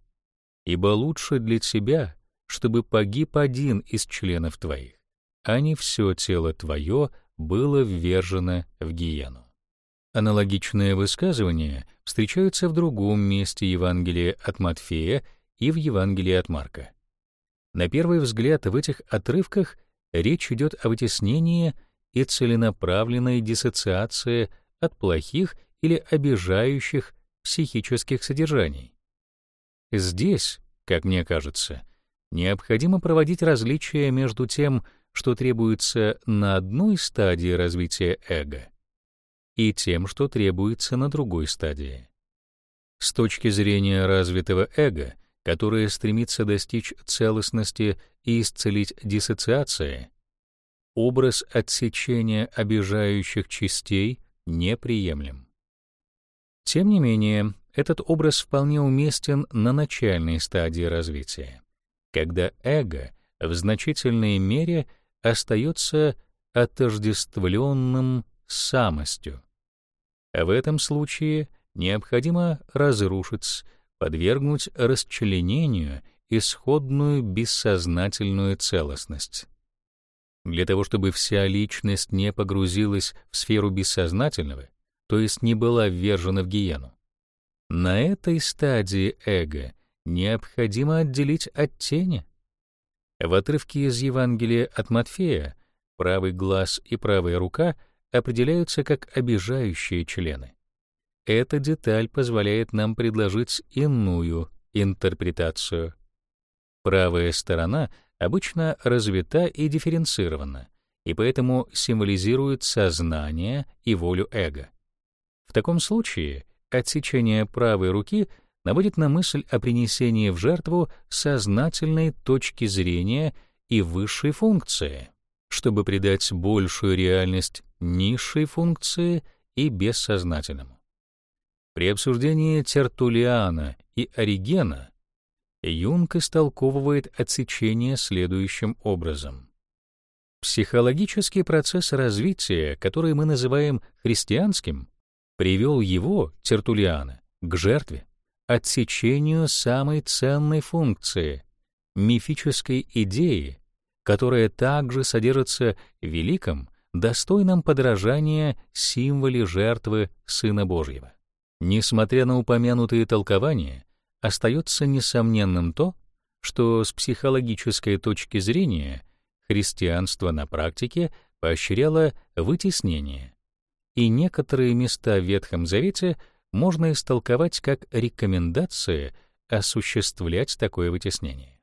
Ибо лучше для тебя, чтобы погиб один из членов твоих, а не все тело твое было ввержено в гиену. Аналогичные высказывания встречаются в другом месте Евангелия от Матфея и в Евангелии от Марка. На первый взгляд в этих отрывках речь идет о вытеснении и целенаправленной диссоциации от плохих или обижающих психических содержаний. Здесь, как мне кажется, необходимо проводить различия между тем, что требуется на одной стадии развития эго, и тем, что требуется на другой стадии. С точки зрения развитого эго, которое стремится достичь целостности и исцелить диссоциации, образ отсечения обижающих частей неприемлем. Тем не менее, этот образ вполне уместен на начальной стадии развития, когда эго в значительной мере остается отождествленным самостью, в этом случае необходимо разрушить, подвергнуть расчленению исходную бессознательную целостность. Для того, чтобы вся личность не погрузилась в сферу бессознательного, то есть не была ввержена в гиену, на этой стадии эго необходимо отделить от тени. В отрывке из Евангелия от Матфея правый глаз и правая рука — определяются как обижающие члены. Эта деталь позволяет нам предложить иную интерпретацию. Правая сторона обычно развита и дифференцирована, и поэтому символизирует сознание и волю эго. В таком случае отсечение правой руки наводит на мысль о принесении в жертву сознательной точки зрения и высшей функции, чтобы придать большую реальность низшей функции и бессознательному. При обсуждении Тертулиана и Оригена Юнг истолковывает отсечение следующим образом. Психологический процесс развития, который мы называем христианским, привел его, Тертулиана, к жертве, отсечению самой ценной функции, мифической идеи, которая также содержится в великом достойном подражания символе жертвы Сына Божьего. Несмотря на упомянутые толкования, остается несомненным то, что с психологической точки зрения христианство на практике поощряло вытеснение, и некоторые места в Ветхом Завете можно истолковать как рекомендации осуществлять такое вытеснение.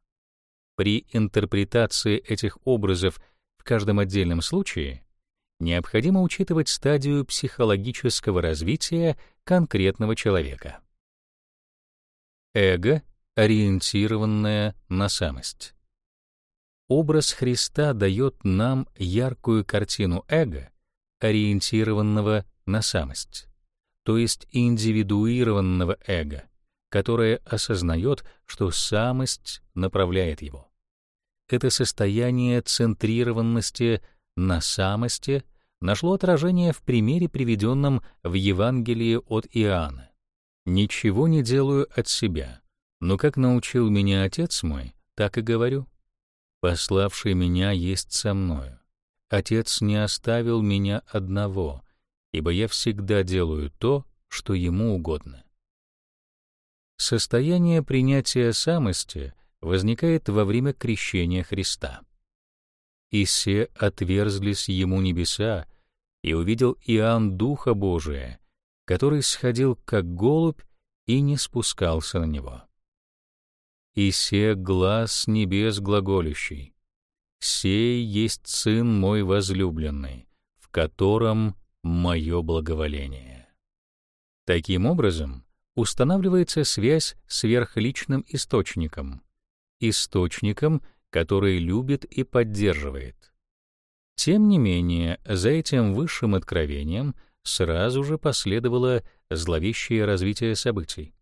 При интерпретации этих образов в каждом отдельном случае необходимо учитывать стадию психологического развития конкретного человека. Эго, ориентированное на самость. Образ Христа дает нам яркую картину эго, ориентированного на самость, то есть индивидуированного эго, которое осознает, что самость направляет его. Это состояние центрированности на самости нашло отражение в примере, приведенном в Евангелии от Иоанна. «Ничего не делаю от себя, но как научил меня Отец мой, так и говорю. Пославший меня есть со мною. Отец не оставил меня одного, ибо я всегда делаю то, что ему угодно». Состояние принятия самости возникает во время крещения Христа. «И се отверзлись ему небеса, и увидел Иоанн Духа Божия, который сходил как голубь и не спускался на него. И се глаз небес глаголющий, «Сей есть Сын мой возлюбленный, в котором мое благоволение». Таким образом, устанавливается связь с сверхличным источником, источником, который любит и поддерживает. Тем не менее, за этим высшим откровением сразу же последовало зловещее развитие событий.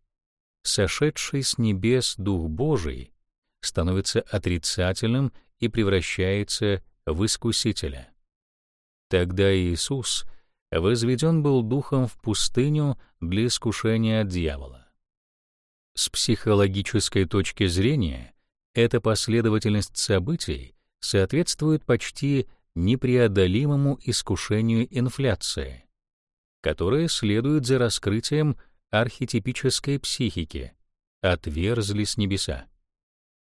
Сошедший с небес Дух Божий становится отрицательным и превращается в искусителя. Тогда Иисус возведен был Духом в пустыню для искушения от дьявола. С психологической точки зрения эта последовательность событий соответствует почти непреодолимому искушению инфляции, которое следует за раскрытием архетипической психики «отверзли с небеса».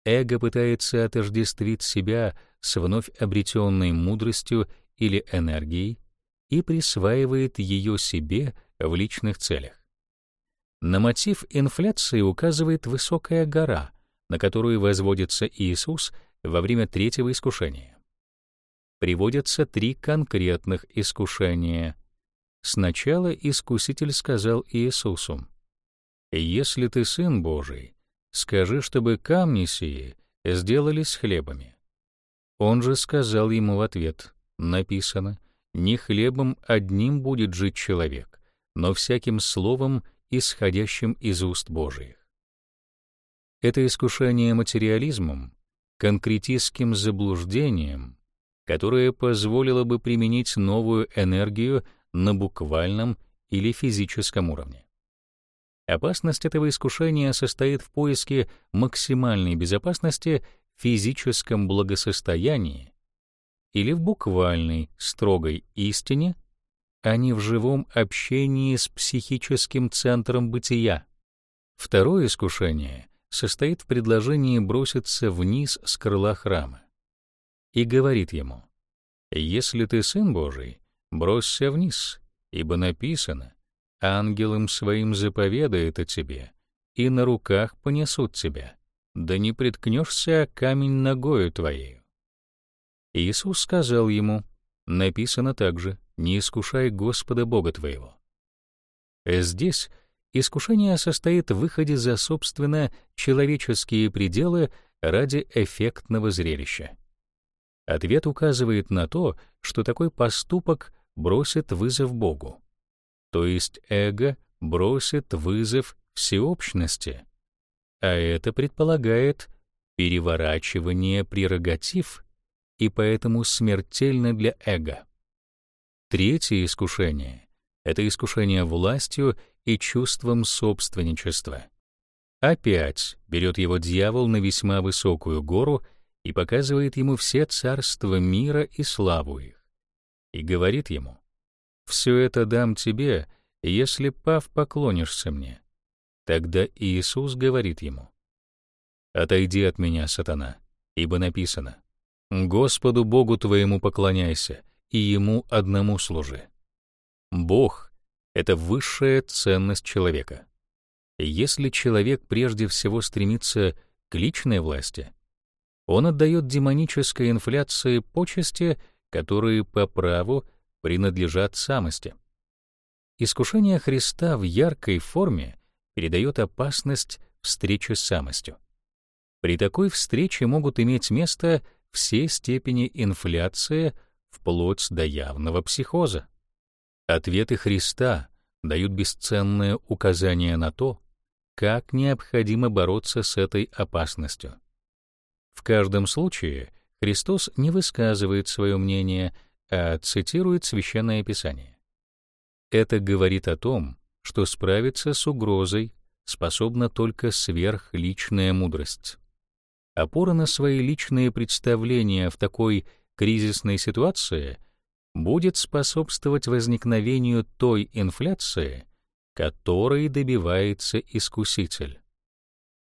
Эго пытается отождествить себя с вновь обретенной мудростью или энергией и присваивает ее себе в личных целях. На мотив инфляции указывает высокая гора, на которую возводится Иисус во время третьего искушения. Приводятся три конкретных искушения. Сначала искуситель сказал Иисусу, «Если ты Сын Божий, скажи, чтобы камни сии сделались хлебами». Он же сказал ему в ответ, написано, «Не хлебом одним будет жить человек, но всяким словом, исходящим из уст Божиих». Это искушение материализмом, конкретистским заблуждением, которое позволило бы применить новую энергию на буквальном или физическом уровне. Опасность этого искушения состоит в поиске максимальной безопасности в физическом благосостоянии или в буквальной, строгой истине, а не в живом общении с психическим центром бытия. Второе искушение состоит в предложении броситься вниз с крыла храма и говорит ему, «Если ты Сын Божий, бросься вниз, ибо написано, ангелам своим заповедает о тебе, и на руках понесут тебя, да не приткнешься камень ногою твоею». Иисус сказал ему, написано также, «Не искушай Господа Бога твоего». Здесь искушение состоит в выходе за, собственно, человеческие пределы ради эффектного зрелища. Ответ указывает на то, что такой поступок бросит вызов Богу. То есть эго бросит вызов всеобщности, а это предполагает переворачивание прерогатив и поэтому смертельно для эго. Третье искушение — это искушение властью и чувством собственничества. Опять берет его дьявол на весьма высокую гору и показывает ему все царства мира и славу их. И говорит ему, «Все это дам тебе, если, пав, поклонишься мне». Тогда Иисус говорит ему, «Отойди от меня, сатана, ибо написано, Господу Богу твоему поклоняйся, и Ему одному служи». Бог — это высшая ценность человека. Если человек прежде всего стремится к личной власти — он отдает демонической инфляции почести, которые по праву принадлежат самости. Искушение Христа в яркой форме передает опасность встречи с самостью. При такой встрече могут иметь место все степени инфляции вплоть до явного психоза. Ответы Христа дают бесценное указание на то, как необходимо бороться с этой опасностью. В каждом случае Христос не высказывает свое мнение, а цитирует Священное Писание. Это говорит о том, что справиться с угрозой способна только сверхличная мудрость. Опора на свои личные представления в такой кризисной ситуации будет способствовать возникновению той инфляции, которой добивается искуситель.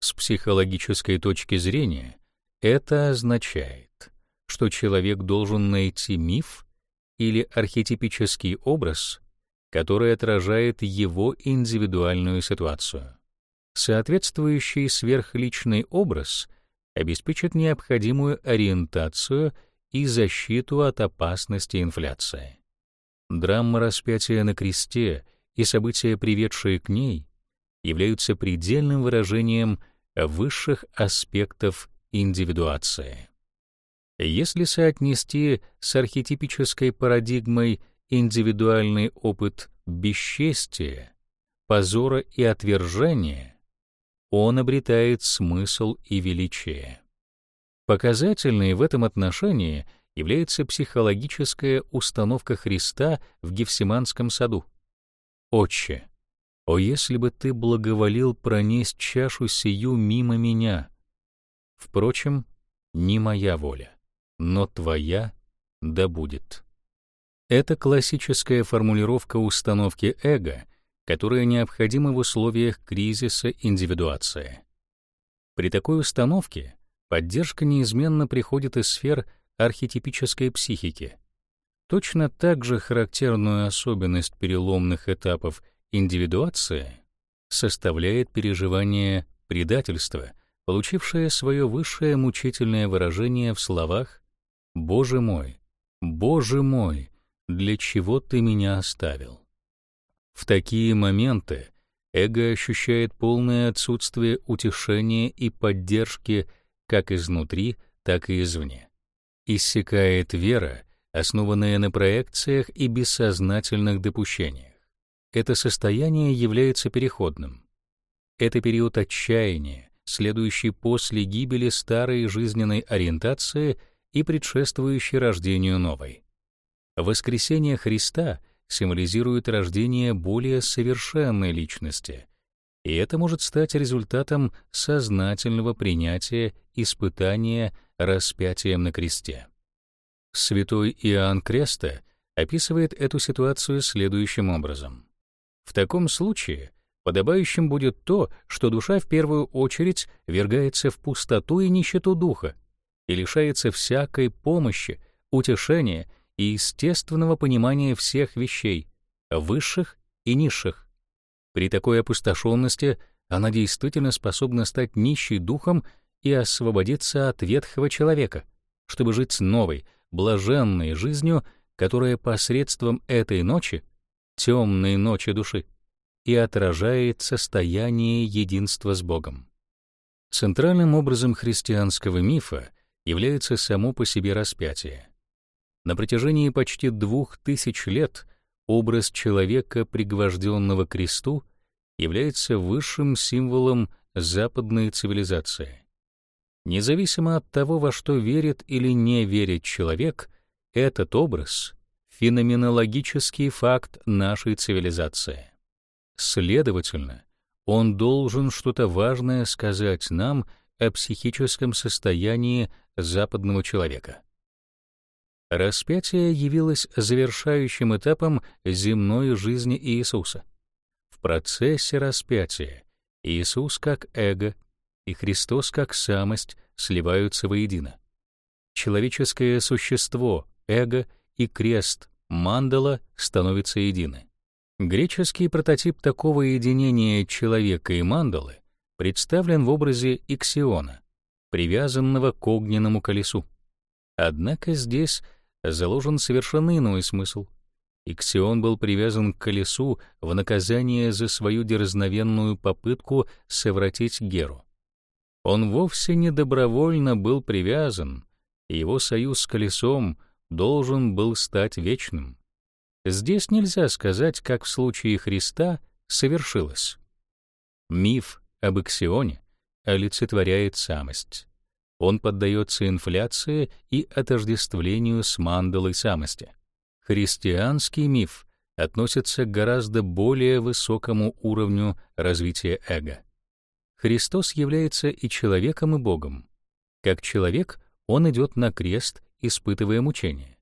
С психологической точки зрения это означает, что человек должен найти миф или архетипический образ, который отражает его индивидуальную ситуацию. Соответствующий сверхличный образ обеспечит необходимую ориентацию и защиту от опасности инфляции. Драма распятия на кресте и события, приведшие к ней, являются предельным выражением высших аспектов индивидуации. Если соотнести с архетипической парадигмой индивидуальный опыт бесчестия, позора и отвержения, он обретает смысл и величие. Показательной в этом отношении является психологическая установка Христа в Гефсиманском саду. «Отче, «О, если бы ты благоволил пронесть чашу сию мимо меня! Впрочем, не моя воля, но твоя да будет». Это классическая формулировка установки эго, которая необходима в условиях кризиса индивидуации. При такой установке поддержка неизменно приходит из сфер архетипической психики. Точно так же характерную особенность переломных этапов индивидуации составляет переживание предательства, получившее свое высшее мучительное выражение в словах «Боже мой, Боже мой, для чего ты меня оставил?» В такие моменты эго ощущает полное отсутствие утешения и поддержки как изнутри, так и извне. Иссякает вера, основанная на проекциях и бессознательных допущениях. Это состояние является переходным. Это период отчаяния, следующий после гибели старой жизненной ориентации и предшествующий рождению новой. Воскресение Христа символизирует рождение более совершенной личности, и это может стать результатом сознательного принятия испытания распятием на кресте. Святой Иоанн Креста описывает эту ситуацию следующим образом. В таком случае подобающим будет то, что душа в первую очередь вергается в пустоту и нищету духа и лишается всякой помощи, утешения и естественного понимания всех вещей, высших и низших. При такой опустошенности она действительно способна стать нищей духом и освободиться от ветхого человека, чтобы жить новой, блаженной жизнью, которая посредством этой ночи, темной ночи души, и отражает состояние единства с Богом. Центральным образом христианского мифа является само по себе распятие. На протяжении почти двух тысяч лет образ человека, пригвожденного кресту, является высшим символом западной цивилизации. Независимо от того, во что верит или не верит человек, этот образ — феноменологический факт нашей цивилизации. Следовательно, он должен что-то важное сказать нам о психическом состоянии западного человека. Распятие явилось завершающим этапом земной жизни Иисуса. В процессе распятия Иисус как эго и Христос как самость сливаются воедино. Человеческое существо, эго и крест, мандала становятся едины. Греческий прототип такого единения человека и мандалы представлен в образе иксиона, привязанного к огненному колесу. Однако здесь заложен совершенно иной смысл. Иксион был привязан к колесу в наказание за свою дерзновенную попытку совратить Геру. Он вовсе не добровольно был привязан, и его союз с колесом должен был стать вечным. Здесь нельзя сказать, как в случае Христа совершилось. Миф об Иксионе олицетворяет самость. Он поддается инфляции и отождествлению с мандалой самости. Христианский миф относится к гораздо более высокому уровню развития эго. Христос является и человеком, и Богом. Как человек он идет на крест, испытывая мучения,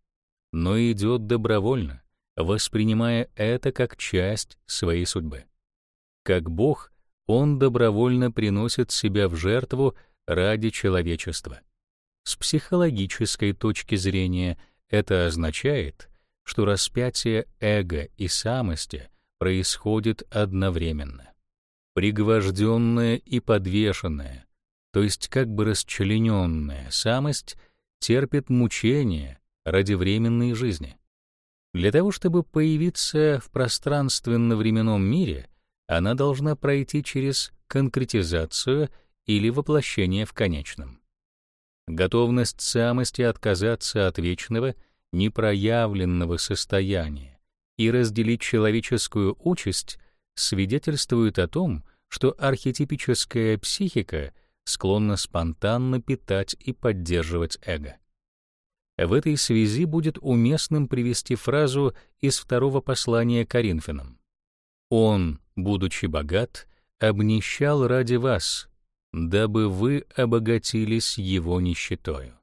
но идет добровольно, воспринимая это как часть своей судьбы. Как Бог он добровольно приносит себя в жертву ради человечества. С психологической точки зрения это означает, что распятие эго и самости происходит одновременно. Пригвожденная и подвешенная, то есть как бы расчлененная самость терпит мучения ради временной жизни. Для того, чтобы появиться в пространственно-временном мире, она должна пройти через конкретизацию или воплощение в конечном. Готовность самости отказаться от вечного, непроявленного состояния и разделить человеческую участь свидетельствует о том, что архетипическая психика склонна спонтанно питать и поддерживать эго. В этой связи будет уместным привести фразу из второго послания Коринфянам. «Он будучи богат, обнищал ради вас, дабы вы обогатились его нищетою.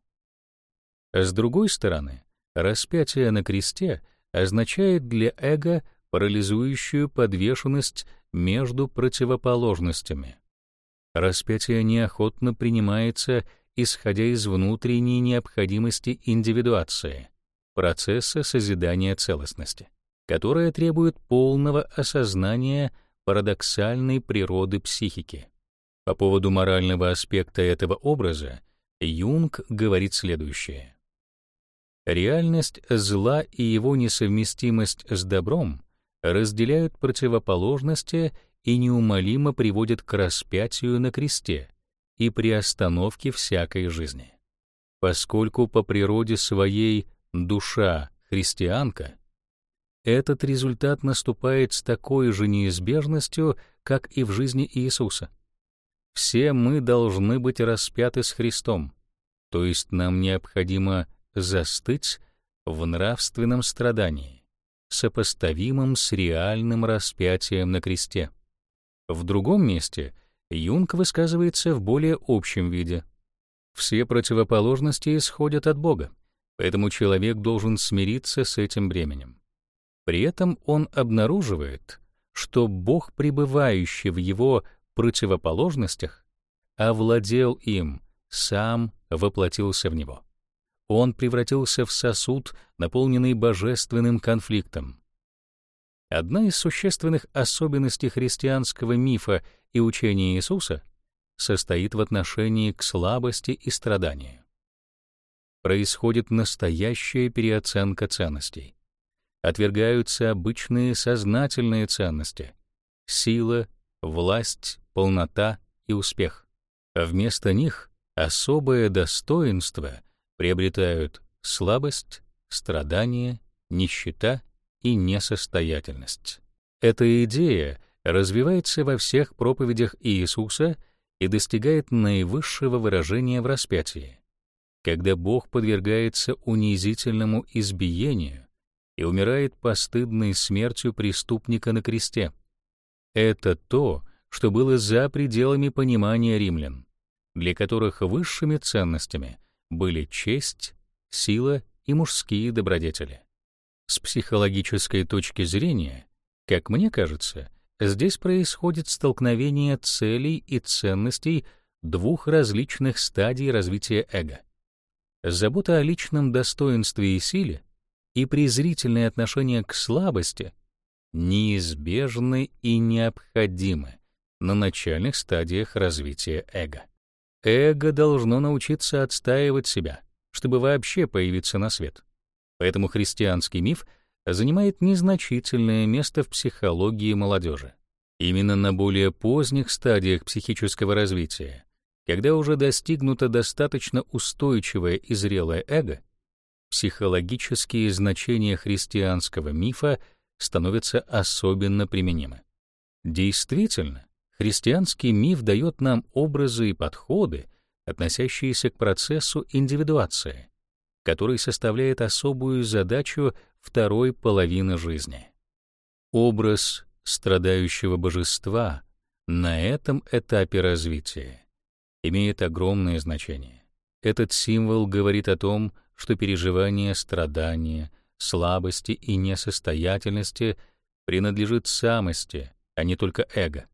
С другой стороны, распятие на кресте означает для эго парализующую подвешенность между противоположностями. Распятие неохотно принимается, исходя из внутренней необходимости индивидуации, процесса созидания целостности, которая требует полного осознания парадоксальной природы психики. По поводу морального аспекта этого образа Юнг говорит следующее. Реальность зла и его несовместимость с добром разделяют противоположности и неумолимо приводят к распятию на кресте и приостановке всякой жизни. Поскольку по природе своей душа христианка, этот результат наступает с такой же неизбежностью, как и в жизни Иисуса. Все мы должны быть распяты с Христом, то есть нам необходимо застыть в нравственном страдании, сопоставимом с реальным распятием на кресте. В другом месте Юнг высказывается в более общем виде. Все противоположности исходят от Бога, поэтому человек должен смириться с этим бременем. При этом он обнаруживает, что Бог, пребывающий в его противоположностях, овладел им, сам воплотился в него он превратился в сосуд, наполненный божественным конфликтом. Одна из существенных особенностей христианского мифа и учения Иисуса состоит в отношении к слабости и страданию. Происходит настоящая переоценка ценностей. Отвергаются обычные сознательные ценности — сила, власть, полнота и успех. А вместо них особое достоинство — приобретают слабость, страдание, нищета и несостоятельность. Эта идея развивается во всех проповедях Иисуса и достигает наивысшего выражения в распятии, когда Бог подвергается унизительному избиению и умирает постыдной смертью преступника на кресте. Это то, что было за пределами понимания римлян, для которых высшими ценностями были честь, сила и мужские добродетели. С психологической точки зрения, как мне кажется, здесь происходит столкновение целей и ценностей двух различных стадий развития эго. Забота о личном достоинстве и силе и презрительное отношение к слабости неизбежны и необходимы на начальных стадиях развития эго. Эго должно научиться отстаивать себя, чтобы вообще появиться на свет. Поэтому христианский миф занимает незначительное место в психологии молодежи. Именно на более поздних стадиях психического развития, когда уже достигнуто достаточно устойчивое и зрелое эго, психологические значения христианского мифа становятся особенно применимы. Действительно, Христианский миф дает нам образы и подходы, относящиеся к процессу индивидуации, который составляет особую задачу второй половины жизни. Образ страдающего божества на этом этапе развития имеет огромное значение. Этот символ говорит о том, что переживание страдания, слабости и несостоятельности принадлежит самости, а не только эго.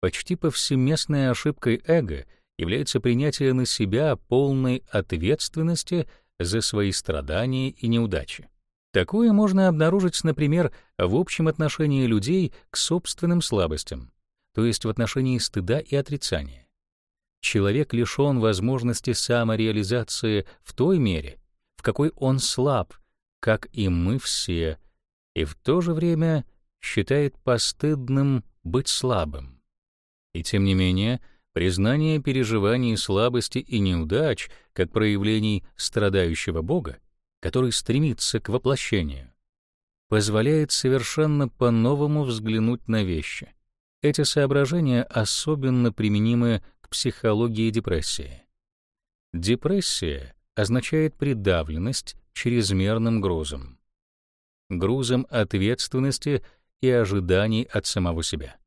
Почти повсеместной ошибкой эго является принятие на себя полной ответственности за свои страдания и неудачи. Такое можно обнаружить, например, в общем отношении людей к собственным слабостям, то есть в отношении стыда и отрицания. Человек лишён возможности самореализации в той мере, в какой он слаб, как и мы все, и в то же время считает постыдным быть слабым. И тем не менее, признание переживаний слабости и неудач как проявлений страдающего Бога, который стремится к воплощению, позволяет совершенно по-новому взглянуть на вещи. Эти соображения особенно применимы к психологии депрессии. Депрессия означает придавленность чрезмерным грузом, грузом ответственности и ожиданий от самого себя.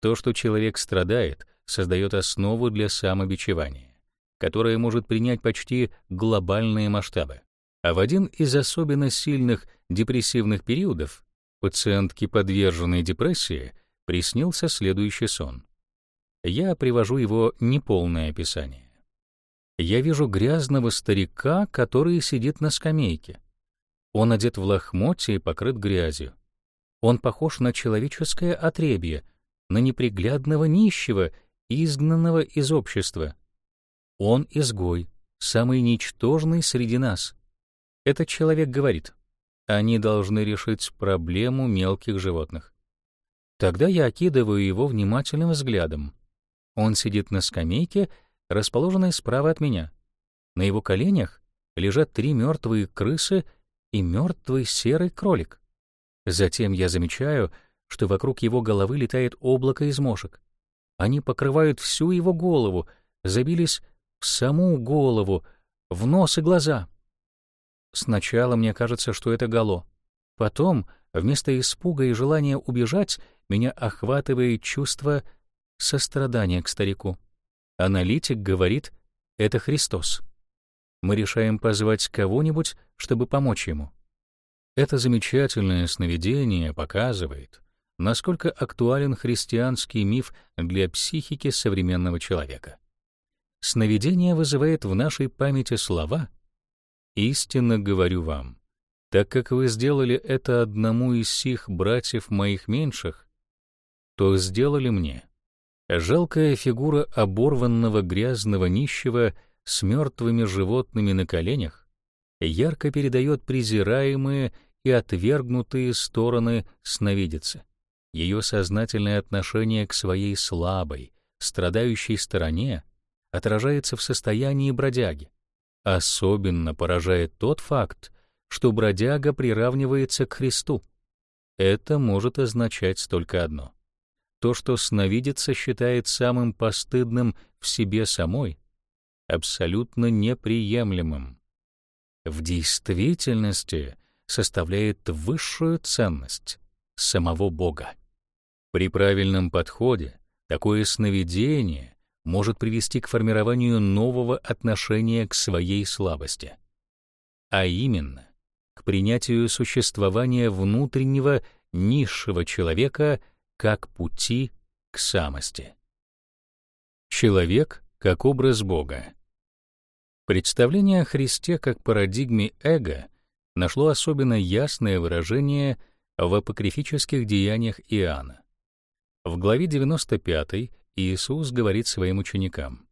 То, что человек страдает, создает основу для самобичевания, которое может принять почти глобальные масштабы. А в один из особенно сильных депрессивных периодов пациентке, подверженной депрессии, приснился следующий сон. Я привожу его неполное описание. Я вижу грязного старика, который сидит на скамейке. Он одет в лохмотья и покрыт грязью. Он похож на человеческое отребье, на неприглядного нищего, изгнанного из общества. Он изгой, самый ничтожный среди нас. Этот человек говорит, они должны решить проблему мелких животных. Тогда я окидываю его внимательным взглядом. Он сидит на скамейке, расположенной справа от меня. На его коленях лежат три мертвые крысы и мертвый серый кролик. Затем я замечаю, что вокруг его головы летает облако из мошек. Они покрывают всю его голову, забились в саму голову, в нос и глаза. Сначала мне кажется, что это гало. Потом, вместо испуга и желания убежать, меня охватывает чувство сострадания к старику. Аналитик говорит, это Христос. Мы решаем позвать кого-нибудь, чтобы помочь ему. Это замечательное сновидение показывает, насколько актуален христианский миф для психики современного человека. Сновидение вызывает в нашей памяти слова «Истинно говорю вам, так как вы сделали это одному из сих братьев моих меньших, то сделали мне». Жалкая фигура оборванного грязного нищего с мертвыми животными на коленях ярко передает презираемые и отвергнутые стороны сновидицы ее сознательное отношение к своей слабой, страдающей стороне отражается в состоянии бродяги. Особенно поражает тот факт, что бродяга приравнивается к Христу. Это может означать только одно. То, что сновидица считает самым постыдным в себе самой, абсолютно неприемлемым. В действительности составляет высшую ценность самого Бога. При правильном подходе такое сновидение может привести к формированию нового отношения к своей слабости, а именно к принятию существования внутреннего низшего человека как пути к самости. Человек как образ Бога. Представление о Христе как парадигме эго нашло особенно ясное выражение в апокрифических деяниях Иоанна. В главе 95 Иисус говорит своим ученикам,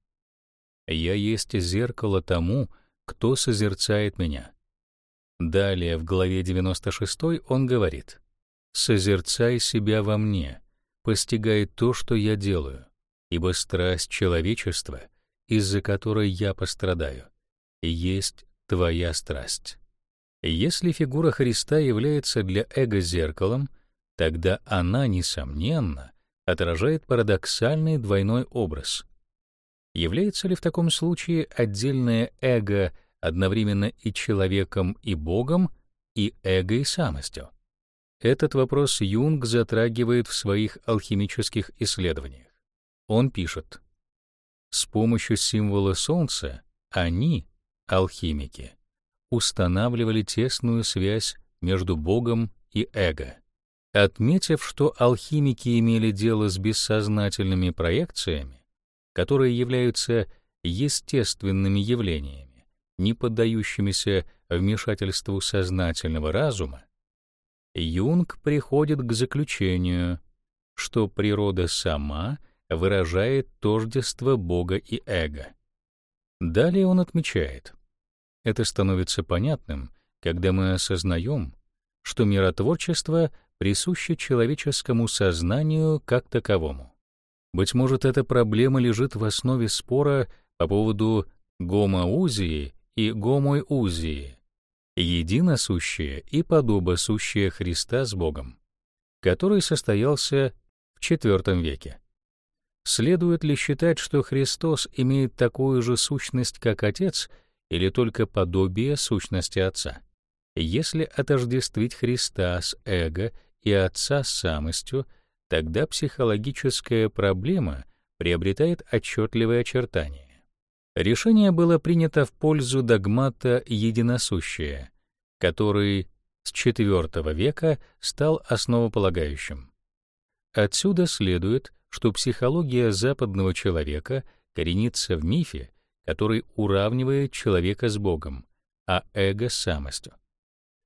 «Я есть зеркало тому, кто созерцает меня». Далее в главе 96 он говорит, «Созерцай себя во мне, постигай то, что я делаю, ибо страсть человечества, из-за которой я пострадаю, есть твоя страсть». Если фигура Христа является для эго зеркалом, тогда она, несомненно, отражает парадоксальный двойной образ. Является ли в таком случае отдельное эго одновременно и человеком, и Богом, и эго и самостью? Этот вопрос Юнг затрагивает в своих алхимических исследованиях. Он пишет, с помощью символа Солнца они, алхимики, устанавливали тесную связь между Богом и эго. Отметив, что алхимики имели дело с бессознательными проекциями, которые являются естественными явлениями, не поддающимися вмешательству сознательного разума, Юнг приходит к заключению, что природа сама выражает тождество Бога и эго. Далее он отмечает, это становится понятным, когда мы осознаем, что миротворчество — присуще человеческому сознанию как таковому. Быть может, эта проблема лежит в основе спора по поводу гомоузии и гомоузии, единосущее и подобосущее Христа с Богом, который состоялся в IV веке. Следует ли считать, что Христос имеет такую же сущность, как Отец, или только подобие сущности Отца? Если отождествить Христа с эго и Отца с самостью, тогда психологическая проблема приобретает отчетливые очертания. Решение было принято в пользу догмата «единосущее», который с IV века стал основополагающим. Отсюда следует, что психология западного человека коренится в мифе, который уравнивает человека с Богом, а эго с самостью.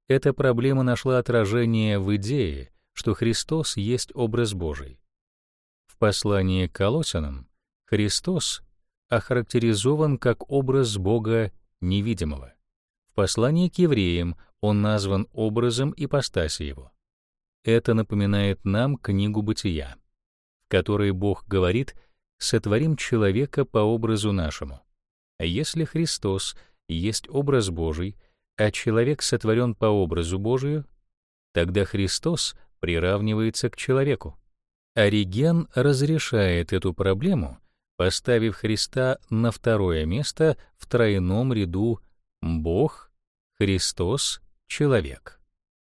Эта проблема нашла отражение в идее, что Христос есть образ Божий. В послании к Колоссянам Христос охарактеризован как образ Бога невидимого. В послании к евреям он назван образом ипостаси его. Это напоминает нам книгу Бытия, в которой Бог говорит «сотворим человека по образу нашему». Если Христос есть образ Божий, а человек сотворен по образу Божию, тогда Христос приравнивается к человеку. Ориген разрешает эту проблему, поставив Христа на второе место в тройном ряду Бог, Христос, человек.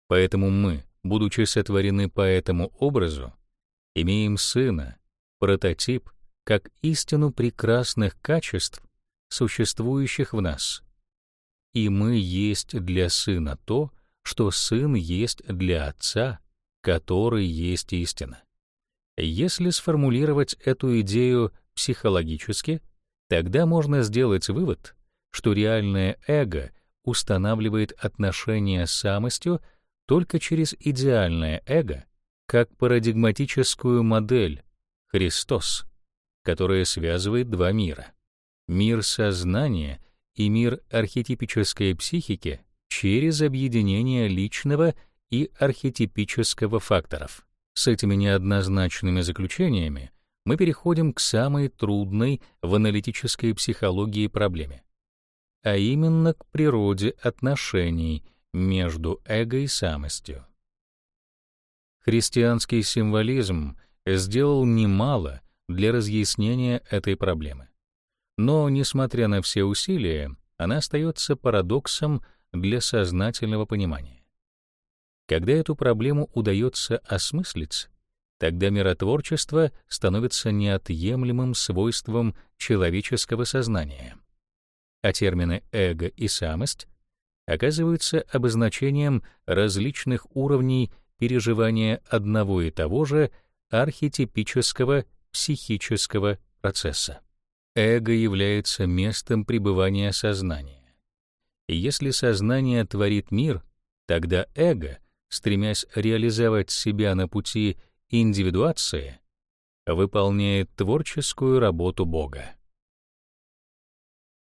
Поэтому мы, будучи сотворены по этому образу, имеем Сына, прототип, как истину прекрасных качеств, существующих в нас. И мы есть для Сына то, что Сын есть для Отца, который есть истина. Если сформулировать эту идею психологически, тогда можно сделать вывод, что реальное эго устанавливает отношения с самостью только через идеальное эго, как парадигматическую модель Христос, которая связывает два мира — мир сознания и мир архетипической психики через объединение личного и архетипического факторов. С этими неоднозначными заключениями мы переходим к самой трудной в аналитической психологии проблеме, а именно к природе отношений между эго и самостью. Христианский символизм сделал немало для разъяснения этой проблемы. Но, несмотря на все усилия, она остается парадоксом для сознательного понимания. Когда эту проблему удается осмыслить, тогда миротворчество становится неотъемлемым свойством человеческого сознания, а термины «эго» и «самость» оказываются обозначением различных уровней переживания одного и того же архетипического психического процесса. Эго является местом пребывания сознания. Если сознание творит мир, тогда эго, стремясь реализовать себя на пути индивидуации, выполняет творческую работу Бога.